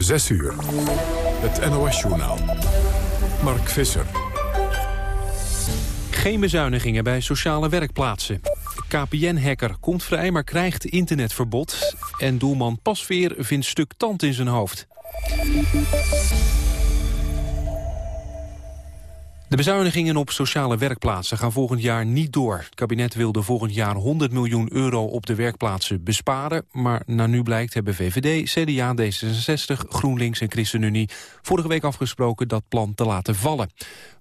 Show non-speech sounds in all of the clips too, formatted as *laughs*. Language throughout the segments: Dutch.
6 uur. Het NOS-journaal. Mark Visser. Geen bezuinigingen bij sociale werkplaatsen. KPN-hacker komt vrij, maar krijgt internetverbod. En doelman Pasveer vindt stuk tand in zijn hoofd. De bezuinigingen op sociale werkplaatsen gaan volgend jaar niet door. Het kabinet wilde volgend jaar 100 miljoen euro op de werkplaatsen besparen. Maar naar nu blijkt hebben VVD, CDA, D66, GroenLinks en ChristenUnie... vorige week afgesproken dat plan te laten vallen.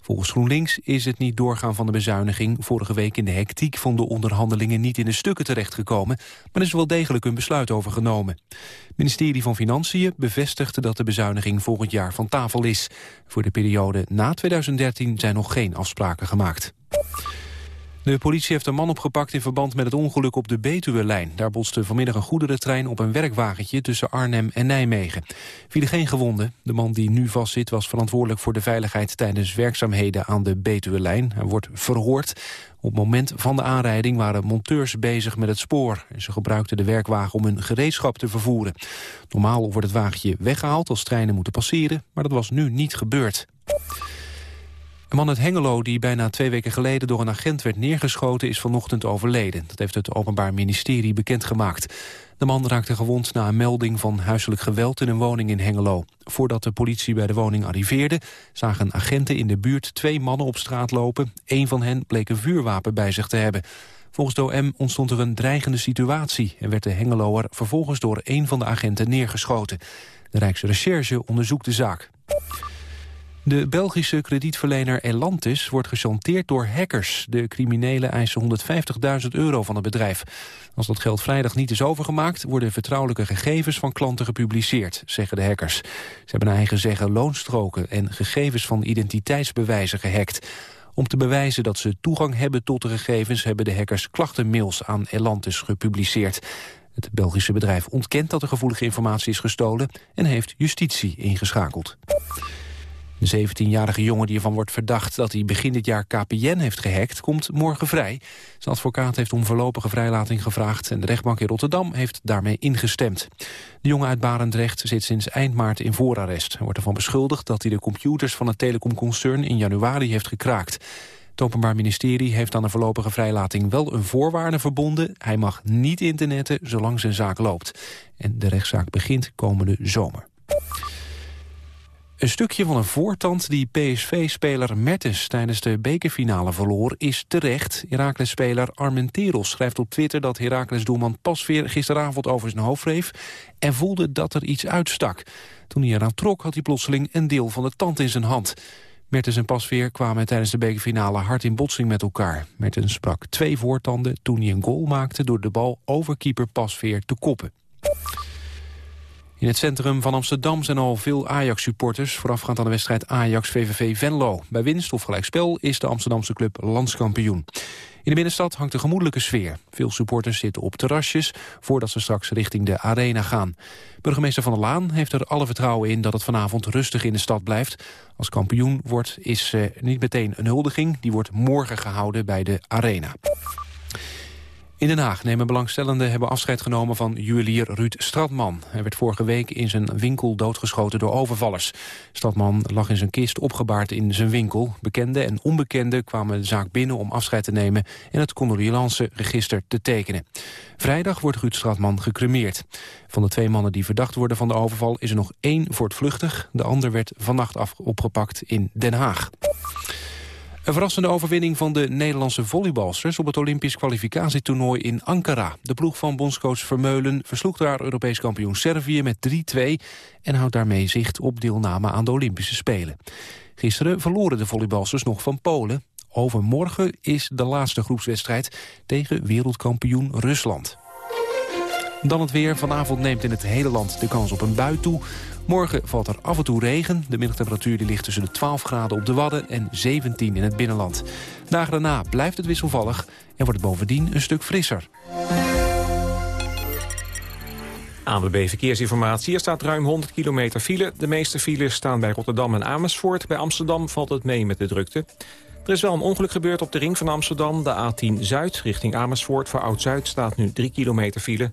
Volgens GroenLinks is het niet doorgaan van de bezuiniging... vorige week in de hectiek van de onderhandelingen niet in de stukken terechtgekomen... maar er is wel degelijk een besluit over genomen. Het ministerie van Financiën bevestigde dat de bezuiniging volgend jaar van tafel is. Voor de periode na 2013 zijn nog geen afspraken gemaakt. De politie heeft een man opgepakt in verband met het ongeluk op de Betuwe-lijn. Daar botste vanmiddag een goederentrein op een werkwagentje tussen Arnhem en Nijmegen. Vielen geen gewonden. De man die nu vastzit was verantwoordelijk voor de veiligheid tijdens werkzaamheden aan de Betuwe-lijn. Hij wordt verhoord. Op het moment van de aanrijding waren monteurs bezig met het spoor. En ze gebruikten de werkwagen om hun gereedschap te vervoeren. Normaal wordt het wagentje weggehaald als treinen moeten passeren, maar dat was nu niet gebeurd. Een man uit Hengelo die bijna twee weken geleden door een agent werd neergeschoten is vanochtend overleden. Dat heeft het Openbaar Ministerie bekendgemaakt. De man raakte gewond na een melding van huiselijk geweld in een woning in Hengelo. Voordat de politie bij de woning arriveerde, zagen agenten in de buurt twee mannen op straat lopen. Eén van hen bleek een vuurwapen bij zich te hebben. Volgens de OM ontstond er een dreigende situatie en werd de Hengeloer vervolgens door een van de agenten neergeschoten. De Rijksrecherche onderzoekt de zaak. De Belgische kredietverlener Elantis wordt gechanteerd door hackers. De criminelen eisen 150.000 euro van het bedrijf. Als dat geld vrijdag niet is overgemaakt... worden vertrouwelijke gegevens van klanten gepubliceerd, zeggen de hackers. Ze hebben naar eigen zeggen loonstroken en gegevens van identiteitsbewijzen gehackt. Om te bewijzen dat ze toegang hebben tot de gegevens... hebben de hackers klachtenmails aan Elantis gepubliceerd. Het Belgische bedrijf ontkent dat de gevoelige informatie is gestolen... en heeft justitie ingeschakeld. De 17-jarige jongen die ervan wordt verdacht dat hij begin dit jaar KPN heeft gehackt, komt morgen vrij. Zijn advocaat heeft om voorlopige vrijlating gevraagd en de rechtbank in Rotterdam heeft daarmee ingestemd. De jongen uit Barendrecht zit sinds eind maart in voorarrest. Hij wordt ervan beschuldigd dat hij de computers van het telecomconcern in januari heeft gekraakt. Het Openbaar Ministerie heeft aan de voorlopige vrijlating wel een voorwaarde verbonden. Hij mag niet internetten zolang zijn zaak loopt. En de rechtszaak begint komende zomer. Een stukje van een voortand die PSV-speler Mertens tijdens de bekerfinale verloor is terecht. Heracles-speler Armenteros schrijft op Twitter dat Heracles-doelman Pasveer gisteravond over zijn hoofd wreef en voelde dat er iets uitstak. Toen hij eraan trok had hij plotseling een deel van de tand in zijn hand. Mertens en Pasveer kwamen tijdens de bekerfinale hard in botsing met elkaar. Mertens sprak twee voortanden toen hij een goal maakte door de bal over keeper Pasveer te koppen. In het centrum van Amsterdam zijn al veel Ajax-supporters... voorafgaand aan de wedstrijd Ajax-VVV Venlo. Bij winst of gelijkspel is de Amsterdamse club landskampioen. In de binnenstad hangt een gemoedelijke sfeer. Veel supporters zitten op terrasjes voordat ze straks richting de arena gaan. Burgemeester Van der Laan heeft er alle vertrouwen in dat het vanavond rustig in de stad blijft. Als kampioen wordt is uh, niet meteen een huldiging. Die wordt morgen gehouden bij de arena. In Den Haag nemen belangstellenden hebben afscheid genomen van juwelier Ruud Stratman. Hij werd vorige week in zijn winkel doodgeschoten door overvallers. Stratman lag in zijn kist opgebaard in zijn winkel. Bekenden en onbekenden kwamen de zaak binnen om afscheid te nemen... en het condolence-register te tekenen. Vrijdag wordt Ruud Stratman gecremeerd. Van de twee mannen die verdacht worden van de overval is er nog één voortvluchtig. De ander werd vannacht af opgepakt in Den Haag. Een verrassende overwinning van de Nederlandse volleybalsters... op het Olympisch kwalificatietoernooi in Ankara. De ploeg van bondscoach Vermeulen versloeg daar Europees kampioen Servië met 3-2... en houdt daarmee zicht op deelname aan de Olympische Spelen. Gisteren verloren de volleybalsters nog van Polen. Overmorgen is de laatste groepswedstrijd tegen wereldkampioen Rusland. Dan het weer. Vanavond neemt in het hele land de kans op een bui toe. Morgen valt er af en toe regen. De middagtemperatuur die ligt tussen de 12 graden op de Wadden en 17 in het binnenland. Dagen daarna blijft het wisselvallig en wordt het bovendien een stuk frisser. ANWB Verkeersinformatie. Er staat ruim 100 kilometer file. De meeste files staan bij Rotterdam en Amersfoort. Bij Amsterdam valt het mee met de drukte. Er is wel een ongeluk gebeurd op de ring van Amsterdam. De A10 Zuid richting Amersfoort. Voor Oud-Zuid staat nu 3 kilometer file.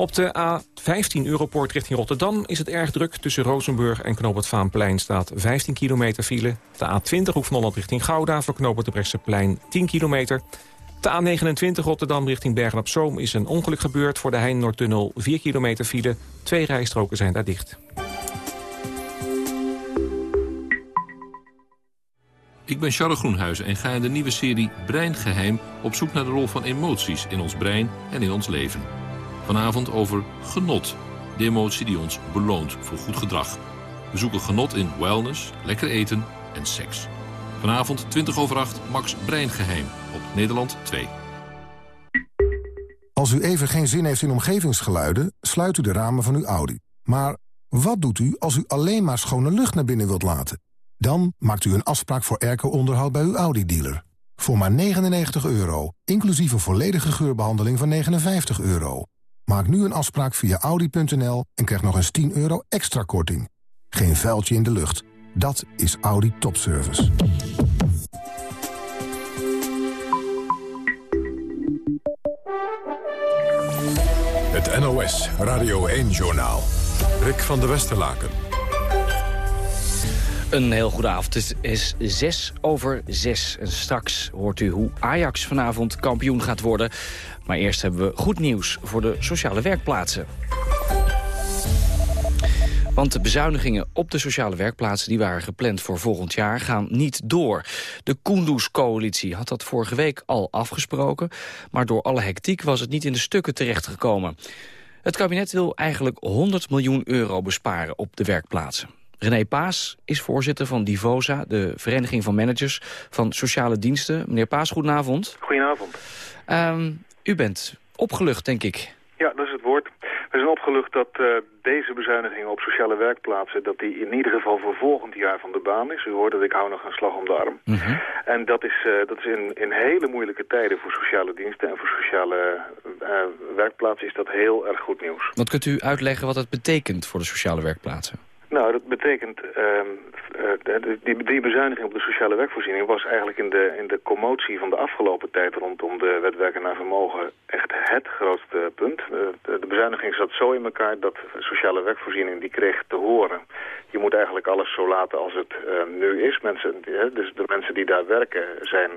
Op de A15 Europoort richting Rotterdam is het erg druk. Tussen Rozenburg en Knoop Vaanplein staat 15 kilometer file. De A20 Hoek van Holland richting Gouda voor Knoop de Bresseplein 10 kilometer. De A29 Rotterdam richting Bergen-op-Zoom is een ongeluk gebeurd... voor de Hein-Noordtunnel 4 kilometer file. Twee rijstroken zijn daar dicht. Ik ben Charles Groenhuizen en ga in de nieuwe serie Breingeheim... op zoek naar de rol van emoties in ons brein en in ons leven. Vanavond over genot. De emotie die ons beloont voor goed gedrag. We zoeken genot in wellness, lekker eten en seks. Vanavond 20 over 8, Max Breingeheim op Nederland 2. Als u even geen zin heeft in omgevingsgeluiden, sluit u de ramen van uw Audi. Maar wat doet u als u alleen maar schone lucht naar binnen wilt laten? Dan maakt u een afspraak voor airco-onderhoud bij uw Audi-dealer. Voor maar 99 euro, inclusief een volledige geurbehandeling van 59 euro. Maak nu een afspraak via Audi.nl en krijg nog eens 10 euro extra korting. Geen vuiltje in de lucht. Dat is Audi Topservice. Het NOS Radio 1-journaal. Rick van der Westerlaken. Een heel goede avond. Het is zes over zes. En straks hoort u hoe Ajax vanavond kampioen gaat worden. Maar eerst hebben we goed nieuws voor de sociale werkplaatsen. Want de bezuinigingen op de sociale werkplaatsen... die waren gepland voor volgend jaar, gaan niet door. De Kunduz-coalitie had dat vorige week al afgesproken... maar door alle hectiek was het niet in de stukken terechtgekomen. Het kabinet wil eigenlijk 100 miljoen euro besparen op de werkplaatsen. René Paas is voorzitter van Divosa, de Vereniging van Managers van Sociale Diensten. Meneer Paas, goedenavond. Goedenavond. Um, u bent opgelucht, denk ik. Ja, dat is het woord. We zijn opgelucht dat uh, deze bezuinigingen op sociale werkplaatsen... dat die in ieder geval voor volgend jaar van de baan is. U hoort dat ik hou nog een slag om de arm. Mm -hmm. En dat is, uh, dat is in, in hele moeilijke tijden voor sociale diensten... en voor sociale uh, werkplaatsen is dat heel erg goed nieuws. Wat kunt u uitleggen wat het betekent voor de sociale werkplaatsen? Nou, dat betekent, uh, uh, die, die bezuiniging op de sociale werkvoorziening was eigenlijk in de, in de commotie van de afgelopen tijd rondom de wet werken naar vermogen echt het grootste punt. Uh, de, de, bezuiniging zat zo in elkaar dat sociale werkvoorziening die kreeg te horen. Je moet eigenlijk alles zo laten als het nu is. Mensen, dus de mensen die daar werken zijn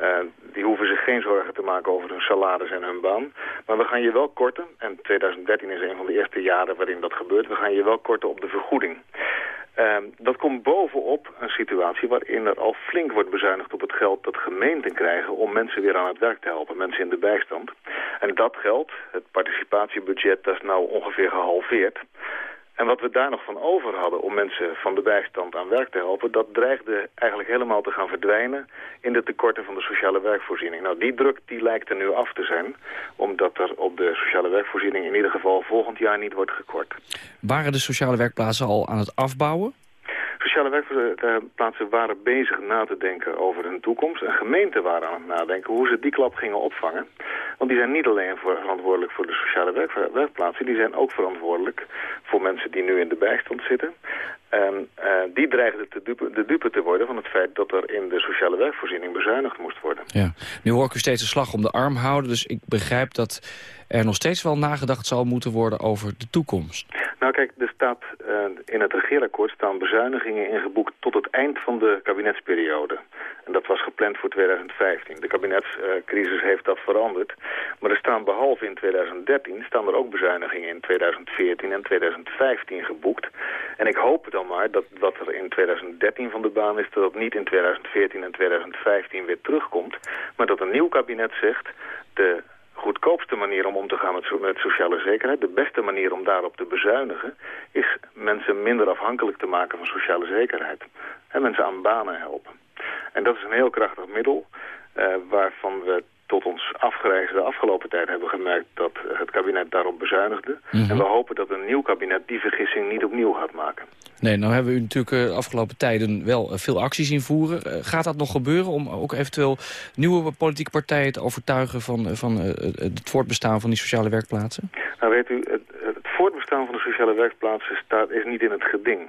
uh, die hoeven zich geen zorgen te maken over hun salaris en hun baan. Maar we gaan je wel korten, en 2013 is een van de eerste jaren waarin dat gebeurt, we gaan je wel korten op de vergoeding. Uh, dat komt bovenop een situatie waarin er al flink wordt bezuinigd op het geld dat gemeenten krijgen om mensen weer aan het werk te helpen, mensen in de bijstand. En dat geld, het participatiebudget, dat is nou ongeveer gehalveerd. En wat we daar nog van over hadden om mensen van de bijstand aan werk te helpen... dat dreigde eigenlijk helemaal te gaan verdwijnen in de tekorten van de sociale werkvoorziening. Nou, die druk die lijkt er nu af te zijn, omdat er op de sociale werkvoorziening in ieder geval volgend jaar niet wordt gekort. Waren de sociale werkplaatsen al aan het afbouwen? Sociale werkplaatsen waren bezig na te denken over hun toekomst. En gemeenten waren aan het nadenken hoe ze die klap gingen opvangen. Want die zijn niet alleen voor, verantwoordelijk voor de sociale werk, werkplaatsen. Die zijn ook verantwoordelijk voor mensen die nu in de bijstand zitten. En uh, die dreigden te dupe, de dupe te worden van het feit dat er in de sociale werkvoorziening bezuinigd moest worden. Ja. Nu hoor ik u steeds een slag om de arm houden. Dus ik begrijp dat er nog steeds wel nagedacht zal moeten worden over de toekomst. Nou kijk, er staat uh, in het regeerakkoord staan bezuinigingen ingeboekt tot het eind van de kabinetsperiode. En dat was gepland voor 2015. De kabinetscrisis uh, heeft dat veranderd. Maar er staan behalve in 2013 staan er ook bezuinigingen in 2014 en 2015 geboekt. En ik hoop dan maar dat wat er in 2013 van de baan is, dat het niet in 2014 en 2015 weer terugkomt. Maar dat een nieuw kabinet zegt, de goedkoopste manier om om te gaan met, met, sociale zekerheid, de beste manier om daarop te bezuinigen, is mensen minder afhankelijk te maken van sociale zekerheid. En mensen aan banen helpen. En dat is een heel krachtig middel uh, waarvan we tot ons afgereisde de afgelopen tijd hebben gemerkt dat het kabinet daarop bezuinigde. Mm -hmm. En we hopen dat een nieuw kabinet die vergissing niet opnieuw gaat maken. Nee, nou hebben we u natuurlijk de afgelopen tijden wel veel acties invoeren. Gaat dat nog gebeuren om ook eventueel nieuwe politieke partijen te overtuigen van, van het voortbestaan van die sociale werkplaatsen? Nou weet u, het, het voortbestaan van de sociale werkplaatsen staat, is niet in het geding.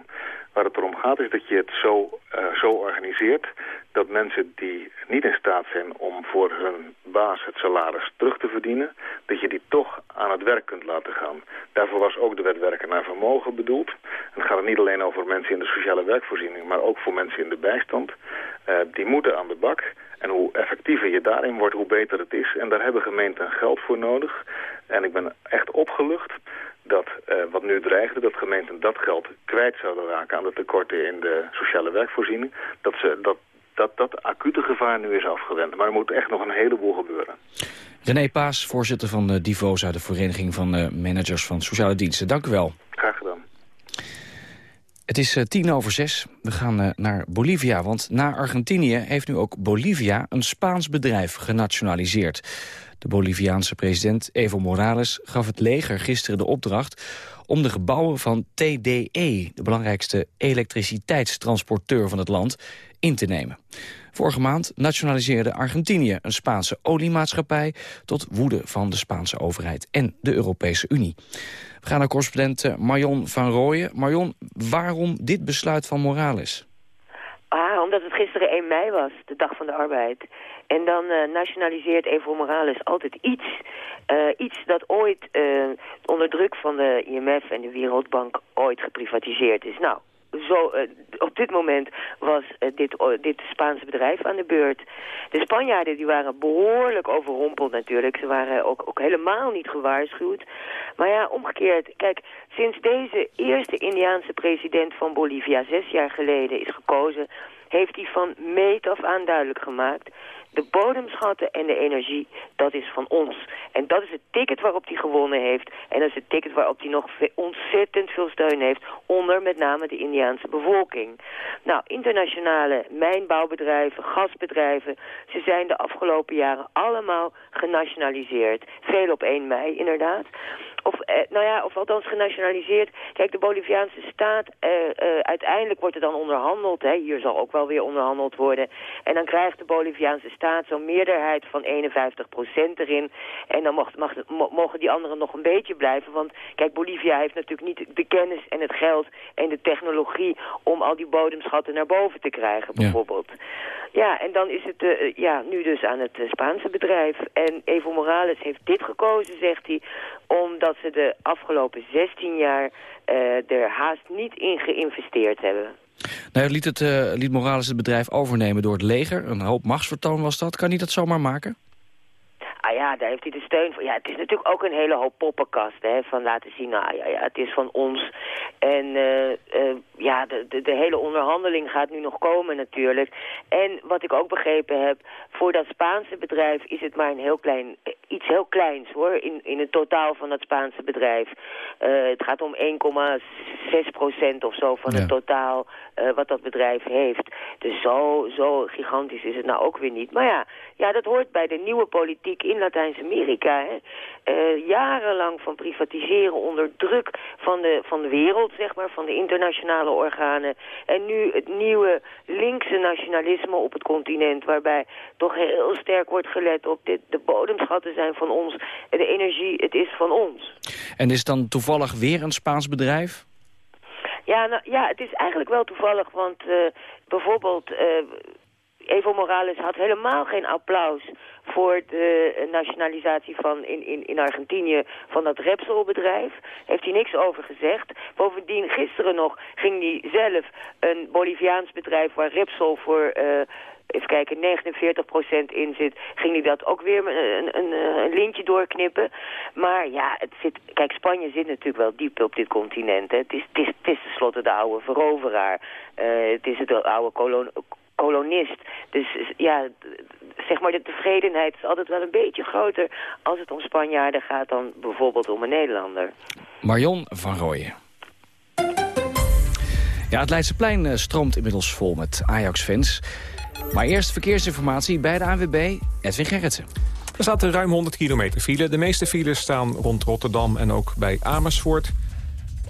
Waar het erom gaat is dat je het zo, uh, zo organiseert dat mensen die niet in staat zijn om voor hun baas het salaris terug te verdienen, dat je die toch aan het werk kunt laten gaan. Daarvoor was ook de wet werken naar vermogen bedoeld. Het gaat niet alleen over mensen in de sociale werkvoorziening, maar ook voor mensen in de bijstand. Uh, die moeten aan de bak. En hoe effectiever je daarin wordt, hoe beter het is. En daar hebben gemeenten geld voor nodig. En ik ben echt opgelucht dat uh, wat nu dreigde, dat gemeenten dat geld kwijt zouden raken aan de tekorten in de sociale werkvoorziening, dat, ze, dat, dat dat acute gevaar nu is afgewend. Maar er moet echt nog een heleboel gebeuren. René Paas, voorzitter van de Divosa, de Vereniging van uh, Managers van Sociale Diensten. Dank u wel. Het is uh, tien over zes. We gaan uh, naar Bolivia, want na Argentinië heeft nu ook Bolivia een Spaans bedrijf genationaliseerd. De Boliviaanse president Evo Morales gaf het leger gisteren de opdracht om de gebouwen van TDE, de belangrijkste elektriciteitstransporteur van het land, in te nemen. Vorige maand nationaliseerde Argentinië een Spaanse oliemaatschappij... tot woede van de Spaanse overheid en de Europese Unie. We gaan naar correspondent eh, Marion van Rooyen. Marion, waarom dit besluit van Morales? Ah, omdat het gisteren 1 mei was, de dag van de arbeid. En dan uh, nationaliseert Evo Morales altijd iets. Uh, iets dat ooit onder druk van de IMF en de Wereldbank ooit geprivatiseerd is. Nou, zo, uh, op dit moment was uh, dit, dit Spaanse bedrijf aan de beurt. De Spanjaarden die waren behoorlijk overrompeld natuurlijk. Ze waren ook, ook helemaal niet gewaarschuwd. Maar ja, omgekeerd. Kijk, sinds deze eerste Indiaanse president van Bolivia zes jaar geleden is gekozen... heeft hij van meet af aan duidelijk gemaakt de bodemschatten en de energie, dat is van ons. En dat is het ticket waarop hij gewonnen heeft. En dat is het ticket waarop hij nog ontzettend veel steun heeft... onder met name de Indiaanse bevolking. Nou, internationale mijnbouwbedrijven, gasbedrijven... ze zijn de afgelopen jaren allemaal genationaliseerd. Veel op 1 mei, inderdaad of, eh, nou ja, of althans genationaliseerd. Kijk, de Boliviaanse staat, eh, eh, uiteindelijk wordt er dan onderhandeld. Hè. Hier zal ook wel weer onderhandeld worden. En dan krijgt de Boliviaanse staat zo'n meerderheid van 51% erin. En dan mag, mag, mogen die anderen nog een beetje blijven. Want kijk, Bolivia heeft natuurlijk niet de kennis en het geld en de technologie... om al die bodemschatten naar boven te krijgen, bijvoorbeeld. Ja, ja en dan is het uh, ja, nu dus aan het uh, Spaanse bedrijf. En Evo Morales heeft dit gekozen, zegt hij, omdat ze de afgelopen 16 jaar uh, er haast niet in geïnvesteerd hebben. Nou, liet, het, uh, liet Morales het bedrijf overnemen door het leger. Een hoop machtsvertoon was dat. Kan hij dat zomaar maken? Ah ja, daar heeft hij de steun voor. Ja, het is natuurlijk ook een hele hoop poppenkast, hè. Van laten zien, nou ja, ja het is van ons. En uh, uh, ja, de, de, de, hele onderhandeling gaat nu nog komen natuurlijk. En wat ik ook begrepen heb, voor dat Spaanse bedrijf is het maar een heel klein, iets heel kleins hoor, in, in het totaal van dat Spaanse bedrijf. Uh, het gaat om 1,6 procent of zo van ja. het totaal wat dat bedrijf heeft. Dus zo, zo gigantisch is het nou ook weer niet. Maar ja, ja dat hoort bij de nieuwe politiek in Latijns-Amerika. Uh, jarenlang van privatiseren onder druk van de, van de wereld, zeg maar, van de internationale organen. En nu het nieuwe linkse nationalisme op het continent, waarbij toch heel sterk wordt gelet op dit, de bodemschatten zijn van ons, de energie, het is van ons. En is dan toevallig weer een Spaans bedrijf? Ja, nou, ja, het is eigenlijk wel toevallig, want uh, bijvoorbeeld... Uh, Evo Morales had helemaal geen applaus voor de nationalisatie van in, in, in Argentinië van dat Repsol-bedrijf. Heeft hij niks over gezegd. Bovendien, gisteren nog ging hij zelf een Boliviaans bedrijf waar Repsol voor... Uh, even kijken, 49% in zit, ging hij dat ook weer een, een, een, lintje doorknippen. Maar ja, het zit, kijk, Spanje zit natuurlijk wel diep op dit continent. Hè. Het, is, het, is, het tenslotte de oude veroveraar. Uh, het is het oude kolon, kolonist. Dus ja, zeg maar de tevredenheid is altijd wel een beetje groter als het om Spanjaarden gaat dan bijvoorbeeld om een Nederlander. Marion van Rooyen. Ja, het Leidseplein uh, stroomt inmiddels vol met Ajax-fans. Maar eerst verkeersinformatie bij de ANWB, Edwin Gerritsen. Er staat ruim 100 kilometer file. De meeste files staan rond Rotterdam en ook bij Amersfoort.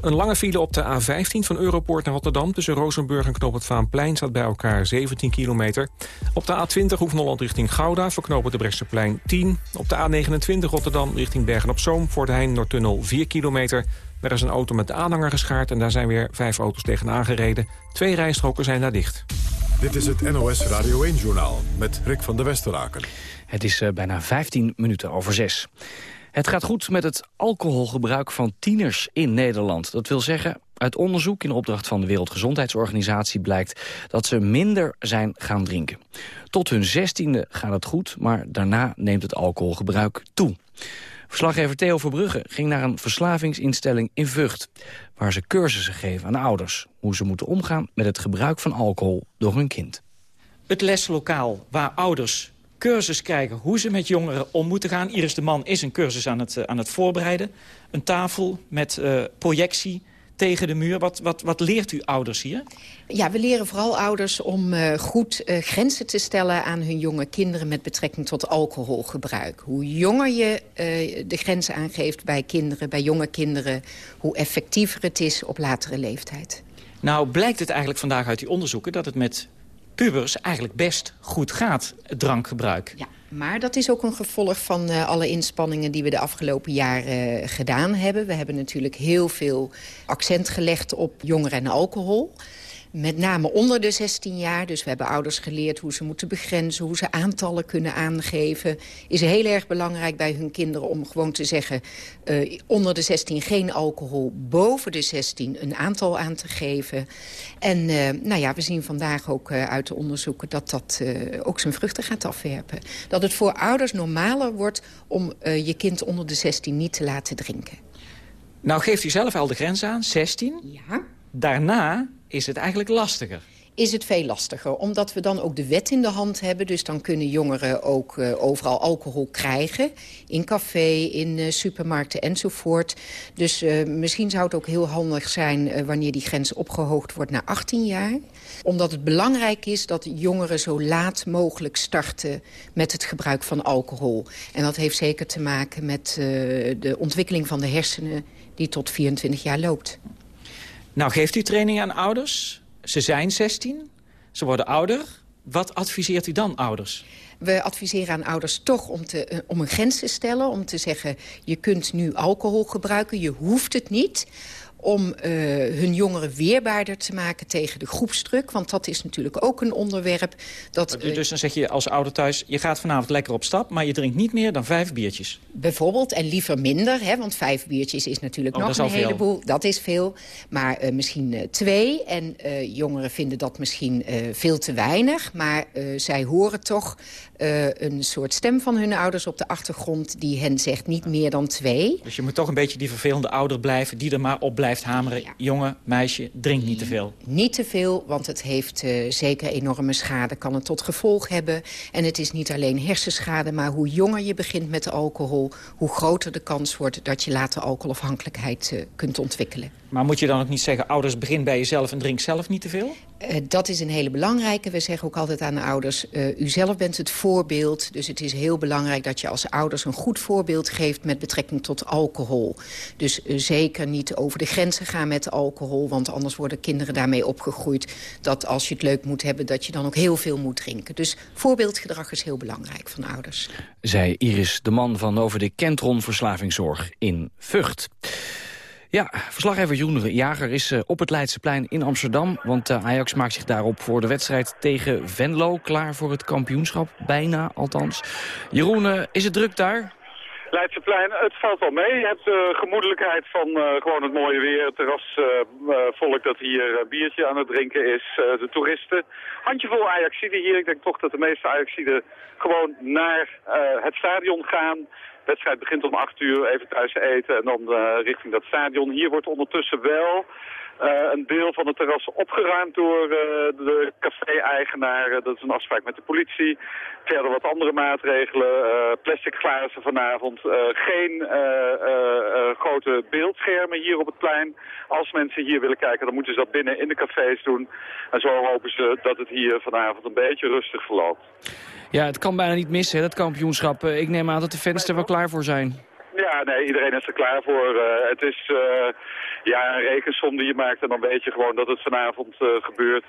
Een lange file op de A15 van Europoort naar Rotterdam... tussen Rozenburg en Knoop het Vaanplein staat bij elkaar 17 kilometer. Op de A20 Hoef Holland richting Gouda voor knopen de Brechtseplein 10. Op de A29 Rotterdam richting Bergen-op-Zoom... voor de Heijn Noordtunnel 4 kilometer. Er is een auto met de aanhanger geschaard en daar zijn weer vijf auto's tegenaan gereden. Twee rijstroken zijn daar dicht. Dit is het NOS Radio 1-journaal met Rick van der Westeraken. Het is uh, bijna 15 minuten over zes. Het gaat goed met het alcoholgebruik van tieners in Nederland. Dat wil zeggen, uit onderzoek in opdracht van de Wereldgezondheidsorganisatie blijkt dat ze minder zijn gaan drinken. Tot hun zestiende gaat het goed, maar daarna neemt het alcoholgebruik toe. Verslaggever Theo Verbrugge ging naar een verslavingsinstelling in Vught... waar ze cursussen geven aan ouders... hoe ze moeten omgaan met het gebruik van alcohol door hun kind. Het leslokaal waar ouders cursus krijgen hoe ze met jongeren om moeten gaan. Iris de Man is een cursus aan het, eh, aan het voorbereiden. Een tafel met uh, projectie tegen de muur. Wat, wat, wat leert u ouders hier? Ja, we leren vooral ouders om uh, goed uh, grenzen te stellen aan hun jonge kinderen met betrekking tot alcoholgebruik. Hoe jonger je uh, de grenzen aangeeft bij kinderen, bij jonge kinderen, hoe effectiever het is op latere leeftijd. Nou blijkt het eigenlijk vandaag uit die onderzoeken dat het met pubers eigenlijk best goed gaat, het drankgebruik. Ja. Maar dat is ook een gevolg van uh, alle inspanningen die we de afgelopen jaren uh, gedaan hebben. We hebben natuurlijk heel veel accent gelegd op jongeren en alcohol. Met name onder de 16 jaar. Dus we hebben ouders geleerd hoe ze moeten begrenzen... hoe ze aantallen kunnen aangeven. Is heel erg belangrijk bij hun kinderen om gewoon te zeggen... Uh, onder de 16 geen alcohol, boven de 16 een aantal aan te geven. En uh, nou ja, we zien vandaag ook uh, uit de onderzoeken... dat dat ook zijn vruchten gaat afwerpen. Dat het voor ouders normaler wordt om je kind onder de 16 niet te laten drinken. Nou geeft u zelf al de grens aan, 16. Ja. Daarna is het eigenlijk lastiger is het veel lastiger. Omdat we dan ook de wet in de hand hebben. Dus dan kunnen jongeren ook uh, overal alcohol krijgen. In café, in uh, supermarkten enzovoort. Dus uh, misschien zou het ook heel handig zijn... wanneer die grens opgehoogd wordt naar 18 jaar. Omdat het belangrijk is dat jongeren zo laat mogelijk starten... met het gebruik van alcohol. En dat heeft zeker te maken met de ontwikkeling van de hersenen... die tot 24 jaar loopt. Nou, geeft u training aan ouders? Ze zijn 16, ze worden ouder. Wat adviseert u dan ouders? We adviseren aan ouders toch om, te, om een grens te stellen. Om te zeggen, je kunt nu alcohol gebruiken, je hoeft het niet om uh, hun jongeren weerbaarder te maken tegen de groepsdruk. Want dat is natuurlijk ook een onderwerp. Dat, dus dan zeg je als ouder thuis, je gaat vanavond lekker op stap... maar je drinkt niet meer dan vijf biertjes. Bijvoorbeeld, en liever minder, hè, want vijf biertjes is natuurlijk oh, nog een heleboel. Veel. Dat is veel, maar uh, misschien twee. En jongeren vinden dat misschien veel te weinig. Maar zij horen toch een soort stem van hun ouders op de achtergrond... die hen zegt niet meer dan twee. Dus je moet toch een beetje die vervelende ouder blijven... die er maar op blijft blijft hameren. Ja. Jongen, meisje, drink niet te veel. Niet te veel, want het heeft uh, zeker enorme schade. Kan het tot gevolg hebben. En het is niet alleen hersenschade, maar hoe jonger je begint met alcohol... hoe groter de kans wordt dat je later alcoholafhankelijkheid uh, kunt ontwikkelen. Maar moet je dan ook niet zeggen, ouders, begin bij jezelf en drink zelf niet te veel? Uh, dat is een hele belangrijke. We zeggen ook altijd aan de ouders, uh, u zelf bent het voorbeeld. Dus het is heel belangrijk dat je als ouders een goed voorbeeld geeft... met betrekking tot alcohol. Dus uh, zeker niet over de grenzen gaan met alcohol... want anders worden kinderen daarmee opgegroeid... dat als je het leuk moet hebben, dat je dan ook heel veel moet drinken. Dus voorbeeldgedrag is heel belangrijk van ouders. Zij Iris de Man van over de Kentron Verslavingszorg in Vught. Ja, verslaggever Jeroen Jager is uh, op het Leidseplein in Amsterdam. Want uh, Ajax maakt zich daarop voor de wedstrijd tegen Venlo. Klaar voor het kampioenschap, bijna althans. Jeroen, uh, is het druk daar? Leidseplein, het valt wel mee. Je hebt de gemoedelijkheid van gewoon het mooie weer. Het terrasvolk dat hier biertje aan het drinken is. de toeristen. Handjevol Ajaxiden hier. Ik denk toch dat de meeste Ajaxiden gewoon naar het stadion gaan wedstrijd begint om 8 uur, even thuis eten en dan uh, richting dat stadion. Hier wordt ondertussen wel uh, een deel van het terras opgeruimd door uh, de café-eigenaar. dat is een afspraak met de politie. Verder wat andere maatregelen. plastic glazen vanavond. geen grote beeldschermen hier op het plein. Als mensen hier willen kijken, dan moeten ze dat binnen in de cafés doen. En zo hopen ze dat het hier vanavond een beetje rustig verloopt. Ja, het kan bijna niet missen, dat kampioenschap. Ik neem aan dat de fans er wel klaar voor zijn. Ja, nee, iedereen is er klaar voor. Uh, het is uh, ja, een rekensom die je maakt en dan weet je gewoon dat het vanavond gebeurt.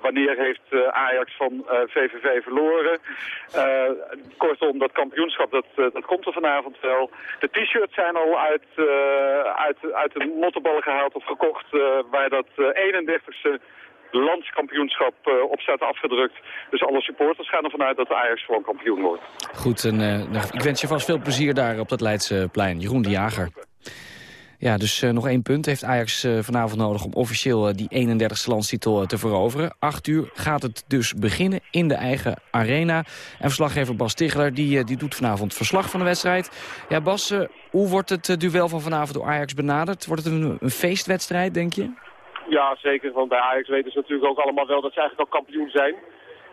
wanneer heeft Ajax van VVV verloren? kortom, dat kampioenschap, dat, dat komt er vanavond wel. De t-shirts zijn al uit, uit, uit de mottenballen gehaald of gekocht waar dat 31ste landskampioenschap op staat afgedrukt. Dus alle supporters gaan ervan uit dat Ajax gewoon kampioen wordt. Goed, en uh, ik wens je vast veel plezier daar op dat Leidseplein. Jeroen de Jager. Ja, dus uh, nog één punt heeft Ajax vanavond nodig om officieel die 31ste landstitel te veroveren. Acht uur gaat het dus beginnen in de eigen arena. En verslaggever Bas Ticheler die, die doet vanavond verslag van de wedstrijd. Ja, Bas, hoe wordt het duel van vanavond door Ajax benaderd? Wordt het een, een feestwedstrijd, denk je? Ja, zeker. Want bij Ajax weten ze natuurlijk ook allemaal wel dat ze eigenlijk al kampioen zijn.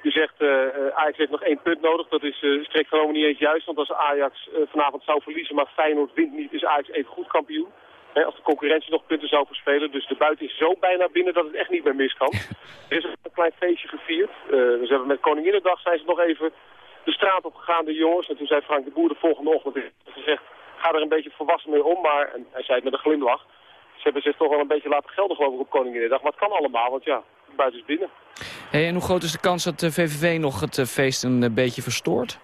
Je zegt, uh, Ajax heeft nog één punt nodig. Dat is uh, strikt genomen niet eens juist. Want als Ajax uh, vanavond zou verliezen, maar Feyenoord wint niet, is Ajax even goed kampioen. Als de concurrentie nog punten zou verspelen. Dus de buiten is zo bijna binnen dat het echt niet meer mis kan. *laughs* er is een klein feestje gevierd. ze hebben met Koninginnedag zijn ze nog even de straat op gegaan, de jongens. En toen zei Frank de Boer de volgende ochtend gezegd, ga er een beetje volwassen mee om. Maar, en hij zei het met een glimlach, ze hebben zich toch wel een beetje laten gelden geloof ik op Koninginnedag. Maar het kan allemaal, want ja, buiten is binnen. Hey, en hoe groot is de kans dat de VVV nog het eh, feest een eh, beetje verstoort?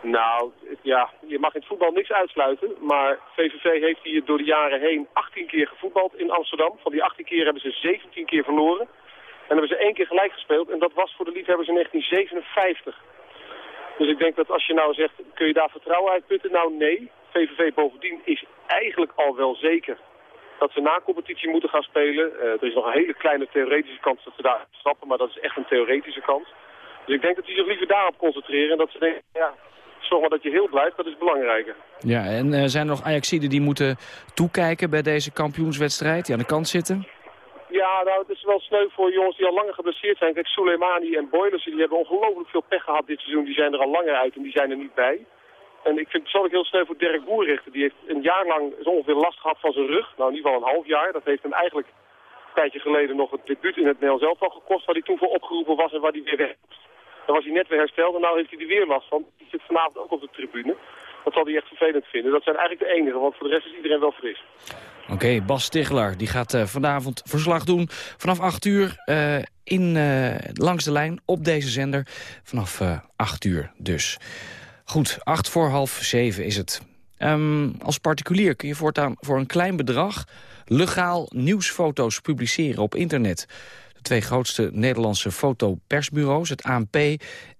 Nou, ja, je mag in het voetbal niks uitsluiten. Maar VVV heeft hier door de jaren heen 18 keer gevoetbald in Amsterdam. Van die 18 keer hebben ze 17 keer verloren. En hebben ze één keer gelijk gespeeld. En dat was voor de liefhebbers in 1957. Dus ik denk dat als je nou zegt, kun je daar vertrouwen uitputten? Nou nee. VVV bovendien is eigenlijk al wel zeker dat ze na competitie moeten gaan spelen. Uh, er is nog een hele kleine theoretische kans dat ze daar stappen, maar dat is echt een theoretische kans. Dus ik denk dat die zich liever daarop concentreren en dat ze denken, ja, zorg maar dat je heel blijft, dat is belangrijker. Ja, en uh, zijn er nog Ajaxiden die moeten toekijken bij deze kampioenswedstrijd, die aan de kant zitten? Ja, nou, het is wel sneu voor jongens die al langer geblesseerd zijn. Kijk, Soleimani en Boilers, die hebben ongelooflijk veel pech gehad dit seizoen. Die zijn er al langer uit en die zijn er niet bij. En ik vind persoonlijk heel sneu voor Dirk Boerrichter. Die heeft een jaar lang zo ongeveer last gehad van zijn rug. Nou, in ieder geval een half jaar. Dat heeft hem eigenlijk een tijdje geleden nog het debuut in het Nederlands zelf al gekost. Waar hij toen voor opgeroepen was en waar hij weer weg was. Dan was hij net weer hersteld en nu heeft hij er weer last van. Die zit vanavond ook op de tribune. Dat zal hij echt vervelend vinden. Dat zijn eigenlijk de enige, want voor de rest is iedereen wel fris. Oké, Bas Stigler die gaat uh, vanavond verslag doen vanaf 8 uur uh, in, uh, langs de lijn op deze zender. Vanaf 8 uur dus. Goed, acht voor half zeven is het. Um, als particulier kun je voortaan voor een klein bedrag... legaal nieuwsfoto's publiceren op internet. De twee grootste Nederlandse fotopersbureaus, het ANP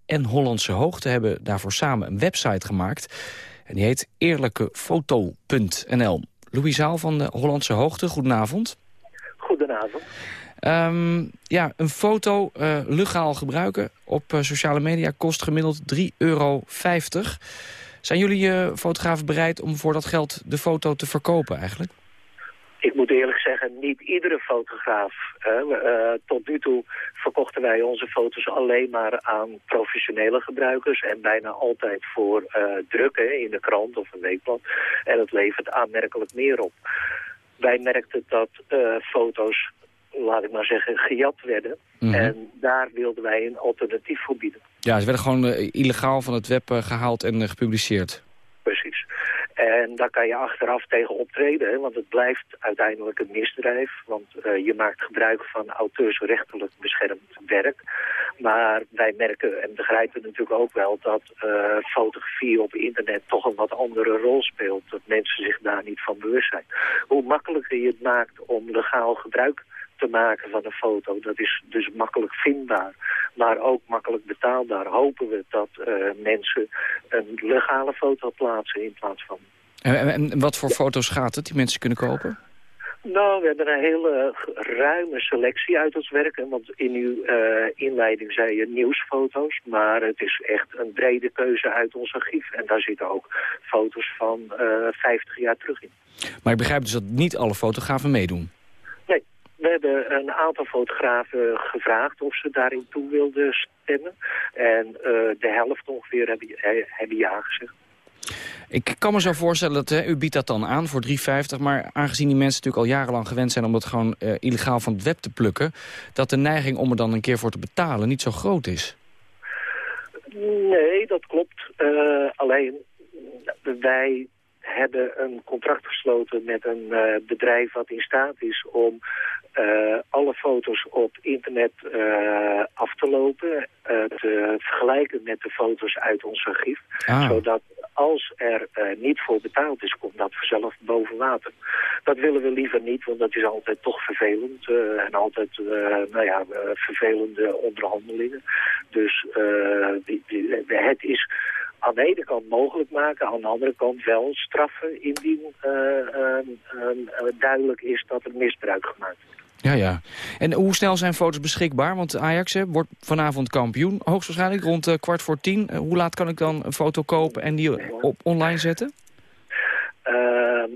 en Hollandse Hoogte... hebben daarvoor samen een website gemaakt. En die heet eerlijkefoto.nl. Louis Zaal van de Hollandse Hoogte, goedenavond. Goedenavond. Um, ja, een foto uh, legaal gebruiken op uh, sociale media kost gemiddeld 3,50 euro. Zijn jullie uh, fotografen bereid om voor dat geld de foto te verkopen eigenlijk? Ik moet eerlijk zeggen, niet iedere fotograaf. tot nu toe verkochten wij onze foto's alleen maar aan professionele gebruikers... en bijna altijd voor drukken in de krant of een weekblad. En het levert aanmerkelijk meer op wij merkten dat uh, foto's laat ik maar zeggen, gejat werden. Mhm. En daar wilden wij een alternatief voor bieden. Ja, ze werden gewoon uh, illegaal van het web uh, gehaald en gepubliceerd. En daar kan je achteraf tegen optreden, hè, want het blijft uiteindelijk een misdrijf. Want je maakt gebruik van auteursrechtelijk beschermd werk. Maar wij merken en begrijpen natuurlijk ook wel dat fotografie op internet toch een wat andere rol speelt. Dat mensen zich daar niet van bewust zijn. Hoe makkelijker je het maakt om legaal gebruik te maken van een foto. Dat is dus makkelijk vindbaar, maar ook makkelijk betaalbaar. Hopen we dat uh, mensen een legale foto plaatsen in plaats van... En, en wat voor foto's gaat het die mensen kunnen kopen? Nou, we hebben een hele ruime selectie uit ons werk. Want in uw uh, inleiding zei je nieuwsfoto's. Maar het is echt een brede keuze uit ons archief. En daar zitten ook foto's van uh, 50 jaar terug in. Maar ik begrijp dus dat niet alle fotografen meedoen? We hebben een aantal fotografen gevraagd of ze daarin toe wilden stemmen. En uh, de helft ongeveer hebben, hebben ja gezegd. Ik kan me zo voorstellen dat hè, u biedt dat dan aan voor 3,50. Maar aangezien die mensen natuurlijk al jarenlang gewend zijn... om dat gewoon uh, illegaal van het web te plukken... dat de neiging om er dan een keer voor te betalen niet zo groot is. Nee, dat klopt. Uh, alleen wij hebben een contract gesloten met een bedrijf wat in staat is om alle foto's op internet af te lopen, te vergelijken met de foto's uit ons archief. Ah. Zodat als er niet voor betaald is, komt dat vanzelf boven water. Dat willen we liever niet, want dat is altijd toch vervelend. en altijd, nou ja, vervelende onderhandelingen. Dus die, die, het is aan de ene kant mogelijk maken, aan de andere kant wel straffen indien uh, duidelijk is dat er misbruik gemaakt wordt. Ja, ja. En hoe snel zijn foto's beschikbaar? Want Ajax hè, wordt vanavond kampioen, hoogstwaarschijnlijk rond kwart voor tien. hoe laat kan ik dan een foto kopen en die op online zetten? Ehm,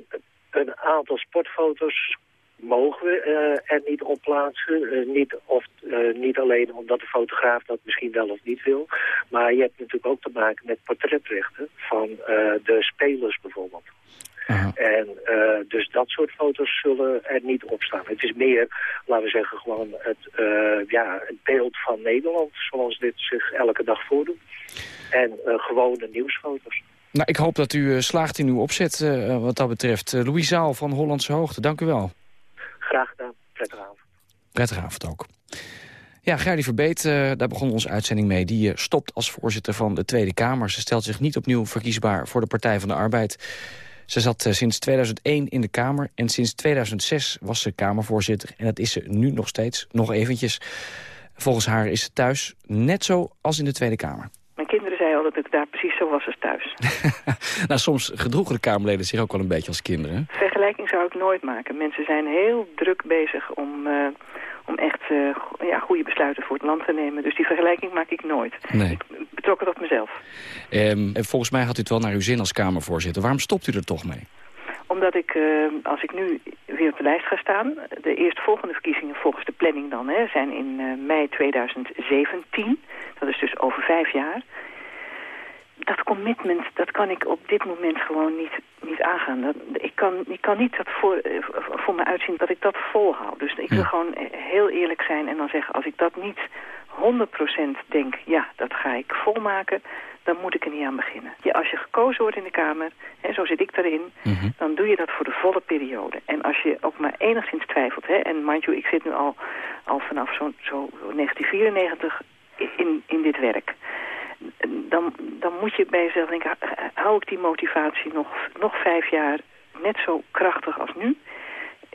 een aantal sportfoto's mogen we uh, er niet op plaatsen. Uh, niet, of, uh, niet alleen omdat de fotograaf dat misschien wel of niet wil. Maar je hebt natuurlijk ook te maken met portretrechten van de spelers bijvoorbeeld. En dus dat soort foto's zullen er niet op staan. Het is meer, laten we zeggen, gewoon het, ja, het beeld van Nederland zoals dit zich elke dag voordoet. En gewone nieuwsfoto's. Nou, ik hoop dat u slaagt in uw opzet wat dat betreft. Louis Zaal van Hollandse Hoogte, dank u wel. Graag gedaan. Prettige avond. Prettige avond ook. Ja, Gerdy Verbeet, uh, daar begon onze uitzending mee. Die uh, stopt als voorzitter van de Tweede Kamer. Ze stelt zich niet opnieuw verkiesbaar voor de Partij van de Arbeid. Ze zat uh, sinds 2001 in de Kamer en sinds 2006 was ze Kamervoorzitter. En dat is ze nu nog steeds, nog eventjes. Volgens haar is ze thuis net zo als in de Tweede Kamer. Mijn kinderen zeiden al dat het daar precies zo was als thuis. *laughs* nou, soms gedroegen de Kamerleden zich ook wel een beetje als kinderen. Vergelijking zou ik nooit maken. Mensen zijn heel druk bezig om, uh, om echt uh, ja, goede besluiten voor het land te nemen. Dus die vergelijking maak ik nooit. Nee. Ik het op mezelf. Um, volgens mij had u het wel naar uw zin als Kamervoorzitter. Waarom stopt u er toch mee? Omdat ik, uh, als ik nu weer op de lijst ga staan... de eerstvolgende verkiezingen volgens de planning dan... Hè, zijn in uh, mei 2017. Dat is dus over vijf jaar. Dat commitment, dat kan ik op dit moment gewoon niet, niet aangaan. Dat, ik, kan, ik kan niet dat voor, uh, voor me uitzien dat ik dat volhoud. Dus ik wil gewoon heel eerlijk zijn en dan zeggen... als ik dat niet 100% denk, ja, dat ga ik volmaken dan moet ik er niet aan beginnen. Ja, als je gekozen wordt in de Kamer, hè, zo zit ik daarin, mhm. dan doe je dat voor de volle periode. En als je ook maar enigszins twijfelt, hè, en mind you, ik zit nu al, al vanaf zo, zo 1994 in, in dit werk. Dan, dan moet je bij jezelf denken, hou ik die motivatie nog, nog vijf jaar net zo krachtig als nu?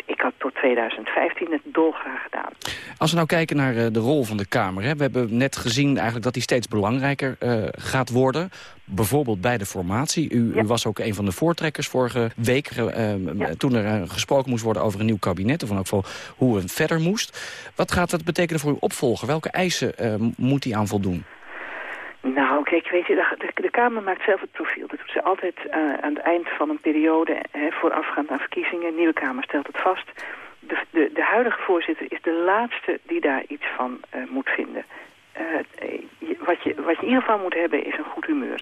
Ik had tot 2015 het dolgraag gedaan. Als we nou kijken naar uh, de rol van de Kamer... Hè, we hebben net gezien eigenlijk dat die steeds belangrijker uh, gaat worden. Bijvoorbeeld bij de formatie. U, ja. u, was ook een van de voortrekkers vorige week... Uh, ja. toen er gesproken moest worden over een nieuw kabinet... of elk geval hoe het verder moest. Wat gaat dat betekenen voor uw opvolger? Welke eisen moet hij aan voldoen? Nou, kijk, weet je, de, de, Kamer maakt zelf het profiel. Dat doet ze altijd uh, aan het eind van een periode, hè, voorafgaand aan verkiezingen. De nieuwe Kamer stelt het vast. De, de, de, huidige voorzitter is de laatste die daar iets van uh, moet vinden. Uh, wat, je, wat je in ieder geval moet hebben is een goed humeur.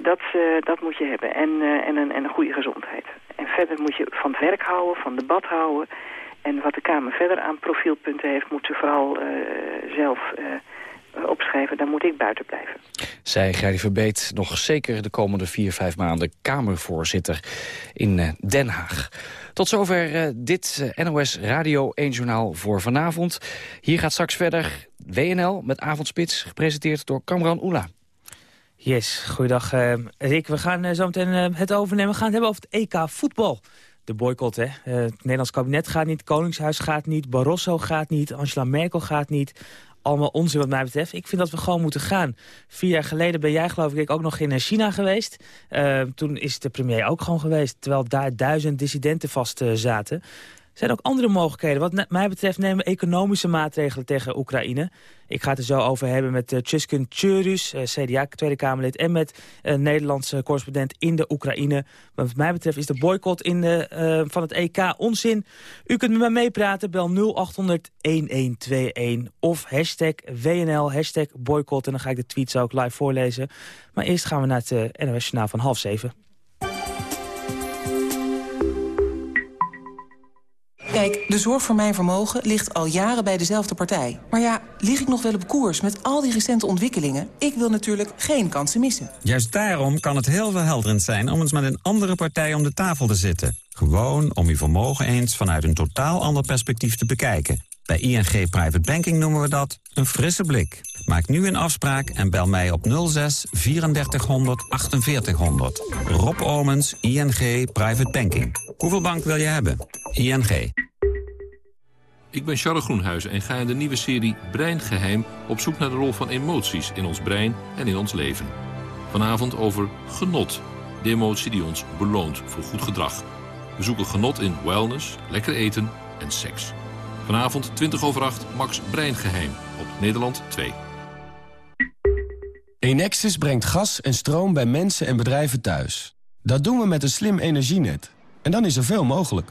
Dat, dat moet je hebben. En, en, een, en een goede gezondheid. En verder moet je van het werk houden, van debat houden. En wat de Kamer verder aan profielpunten heeft, moet ze vooral zelf eh, opschrijven, dan moet ik buiten blijven. Zij Gerdy Verbeet nog zeker de komende vier, vijf maanden Kamervoorzitter in eh, Den Haag. Tot zover uh, dit NOS Radio 1 Journaal voor vanavond. Hier gaat straks verder WNL met Avondspits, gepresenteerd door Kamran Oela. Yes, goeiedag uh, Rick. We gaan uh, zo meteen uh, het overnemen. We gaan het hebben over het EK voetbal. De boycott, hè. het Nederlands kabinet gaat niet, Koningshuis gaat niet, Barroso gaat niet, Angela Merkel gaat niet allemaal onzin wat mij betreft. Ik vind dat we gewoon moeten gaan. Vier jaar geleden ben jij geloof ik ook nog in China geweest. Uh, toen is de premier ook gewoon geweest. Terwijl daar duizend dissidenten vast uh, zaten. Er zijn ook andere mogelijkheden. Wat mij betreft nemen we economische maatregelen tegen Oekraïne. Ik ga het er zo over hebben met uh, Tjuskun Tjurus, uh, CDA, Tweede Kamerlid... en met uh, Nederlandse correspondent in de Oekraïne. Wat mij betreft is de boycott in de, uh, van het EK onzin. U kunt met mij meepraten, bel 0800-1121 of hashtag WNL, hashtag boycott. En dan ga ik de tweets ook live voorlezen. Maar eerst gaan we naar het NOS Journaal van half zeven. Kijk, de zorg voor mijn vermogen ligt al jaren bij dezelfde partij. Maar ja, lig ik nog wel op koers met al die recente ontwikkelingen? Ik wil natuurlijk geen kansen missen. Juist daarom kan het heel verhelderend zijn om eens met een andere partij om de tafel te zitten. Gewoon om uw vermogen eens vanuit een totaal ander perspectief te bekijken. Bij ING Private Banking noemen we dat een frisse blik. Maak nu een afspraak en bel mij op 06 3400 4800. Rob Omens, ING Private Banking. Hoeveel bank wil je hebben? ING. Ik ben Charles Groenhuizen en ga in de nieuwe serie Breingeheim... op zoek naar de rol van emoties in ons brein en in ons leven. Vanavond over genot. De emotie die ons beloont voor goed gedrag. We zoeken genot in wellness, lekker eten en seks. Vanavond 20 over 8, Max Breingeheim op Nederland 2. Enexis brengt gas en stroom bij mensen en bedrijven thuis. Dat doen we met een slim energienet. En dan is er veel mogelijk.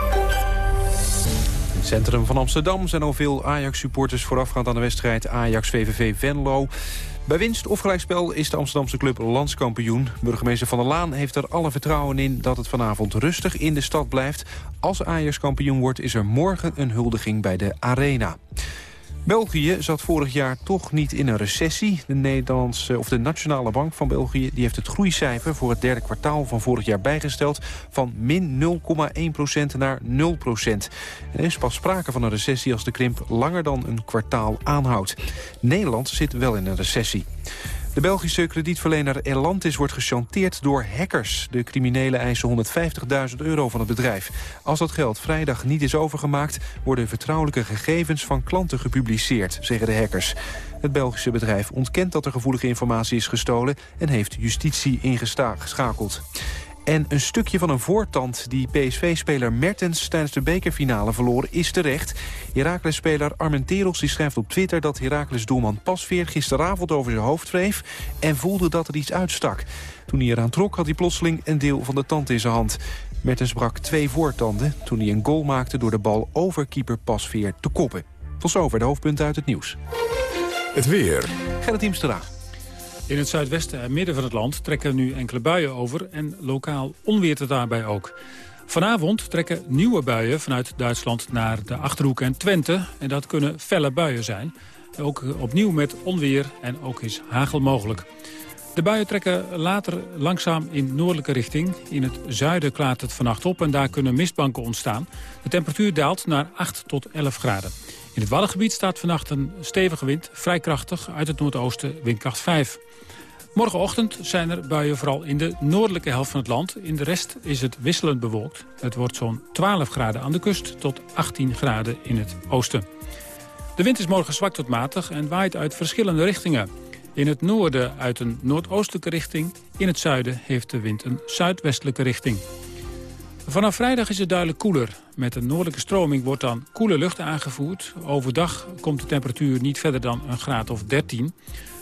Centrum van Amsterdam zijn al veel Ajax-supporters... voorafgaand aan de wedstrijd Ajax-VVV Venlo. Bij winst of gelijkspel is de Amsterdamse club landskampioen. Burgemeester Van der Laan heeft er alle vertrouwen in... dat het vanavond rustig in de stad blijft. Als Ajax kampioen wordt, is er morgen een huldiging bij de Arena. België zat vorig jaar toch niet in een recessie. De, Nederlandse, of de Nationale Bank van België die heeft het groeicijfer... voor het derde kwartaal van vorig jaar bijgesteld... van min 0,1% naar 0% Er is pas sprake van een recessie als de krimp langer dan een kwartaal aanhoudt. Nederland zit wel in een recessie. De Belgische kredietverlener Elantis wordt gechanteerd door hackers. De criminelen eisen 150.000 euro van het bedrijf. Als dat geld vrijdag niet is overgemaakt... worden vertrouwelijke gegevens van klanten gepubliceerd, zeggen de hackers. Het Belgische bedrijf ontkent dat er gevoelige informatie is gestolen... en heeft justitie ingeschakeld. En een stukje van een voortand die PSV-speler Mertens tijdens de bekerfinale verloor is terecht. Heracles-speler Armenteros die schrijft op Twitter dat Heracles-doelman Pasveer gisteravond over zijn hoofd wreef en voelde dat er iets uitstak. Toen hij eraan trok had hij plotseling een deel van de tand in zijn hand. Mertens brak twee voortanden toen hij een goal maakte door de bal over keeper Pasveer te koppen. Tot zover de hoofdpunten uit het nieuws. Het weer. Gerrit Hiemstra. In het zuidwesten en midden van het land trekken nu enkele buien over... en lokaal onweert het daarbij ook. Vanavond trekken nieuwe buien vanuit Duitsland naar de Achterhoek en Twente. En dat kunnen felle buien zijn. Ook opnieuw met onweer en ook is hagel mogelijk. De buien trekken later langzaam in noordelijke richting. In het zuiden klaart het vannacht op en daar kunnen mistbanken ontstaan. De temperatuur daalt naar 8 tot 11 graden. In het Waddengebied staat vannacht een stevige wind, vrij krachtig, uit het noordoosten windkracht 5. Morgenochtend zijn er buien vooral in de noordelijke helft van het land. In de rest is het wisselend bewolkt. Het wordt zo'n 12 graden aan de kust tot 18 graden in het oosten. De wind is morgen zwak tot matig en waait uit verschillende richtingen. In het noorden uit een noordoostelijke richting. In het zuiden heeft de wind een zuidwestelijke richting. Vanaf vrijdag is het duidelijk koeler. Met een noordelijke stroming wordt dan koele lucht aangevoerd. Overdag komt de temperatuur niet verder dan een graad of 13.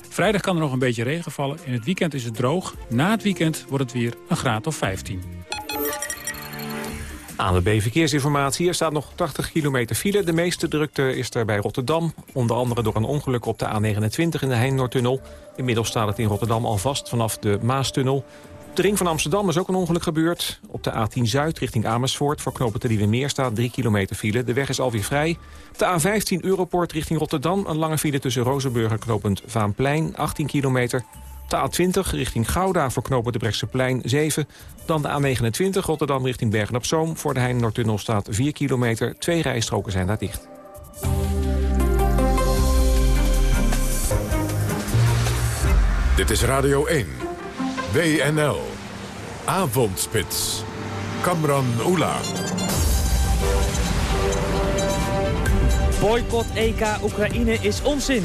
Vrijdag kan er nog een beetje regen vallen. In het weekend is het droog. Na het weekend wordt het weer een graad of 15. Aan de B-verkeersinformatie. Er staat nog 80 kilometer file. De meeste drukte is er bij Rotterdam. Onder andere door een ongeluk op de A29 in de Heijn-Noordtunnel. Inmiddels staat het in Rotterdam al vast vanaf de Maastunnel. De ring van Amsterdam is ook een ongeluk gebeurd. Op de A10 Zuid richting Amersfoort voor knopen te Meer staat 3 kilometer file. De weg is alweer vrij. De A15 Europort richting Rotterdam. Een lange file tussen Rozenburg en knopend Vaanplein, 18 kilometer. De A20 richting Gouda voor knopen de Brechtseplein 7. Dan de A29 Rotterdam richting Bergen-op-Zoom. Voor de Heijn-Noordtunnel staat 4 kilometer. Twee rijstroken zijn daar dicht. Dit is Radio 1. WNL. Avondspits. Kamran Oela. Boycott EK Oekraïne is onzin.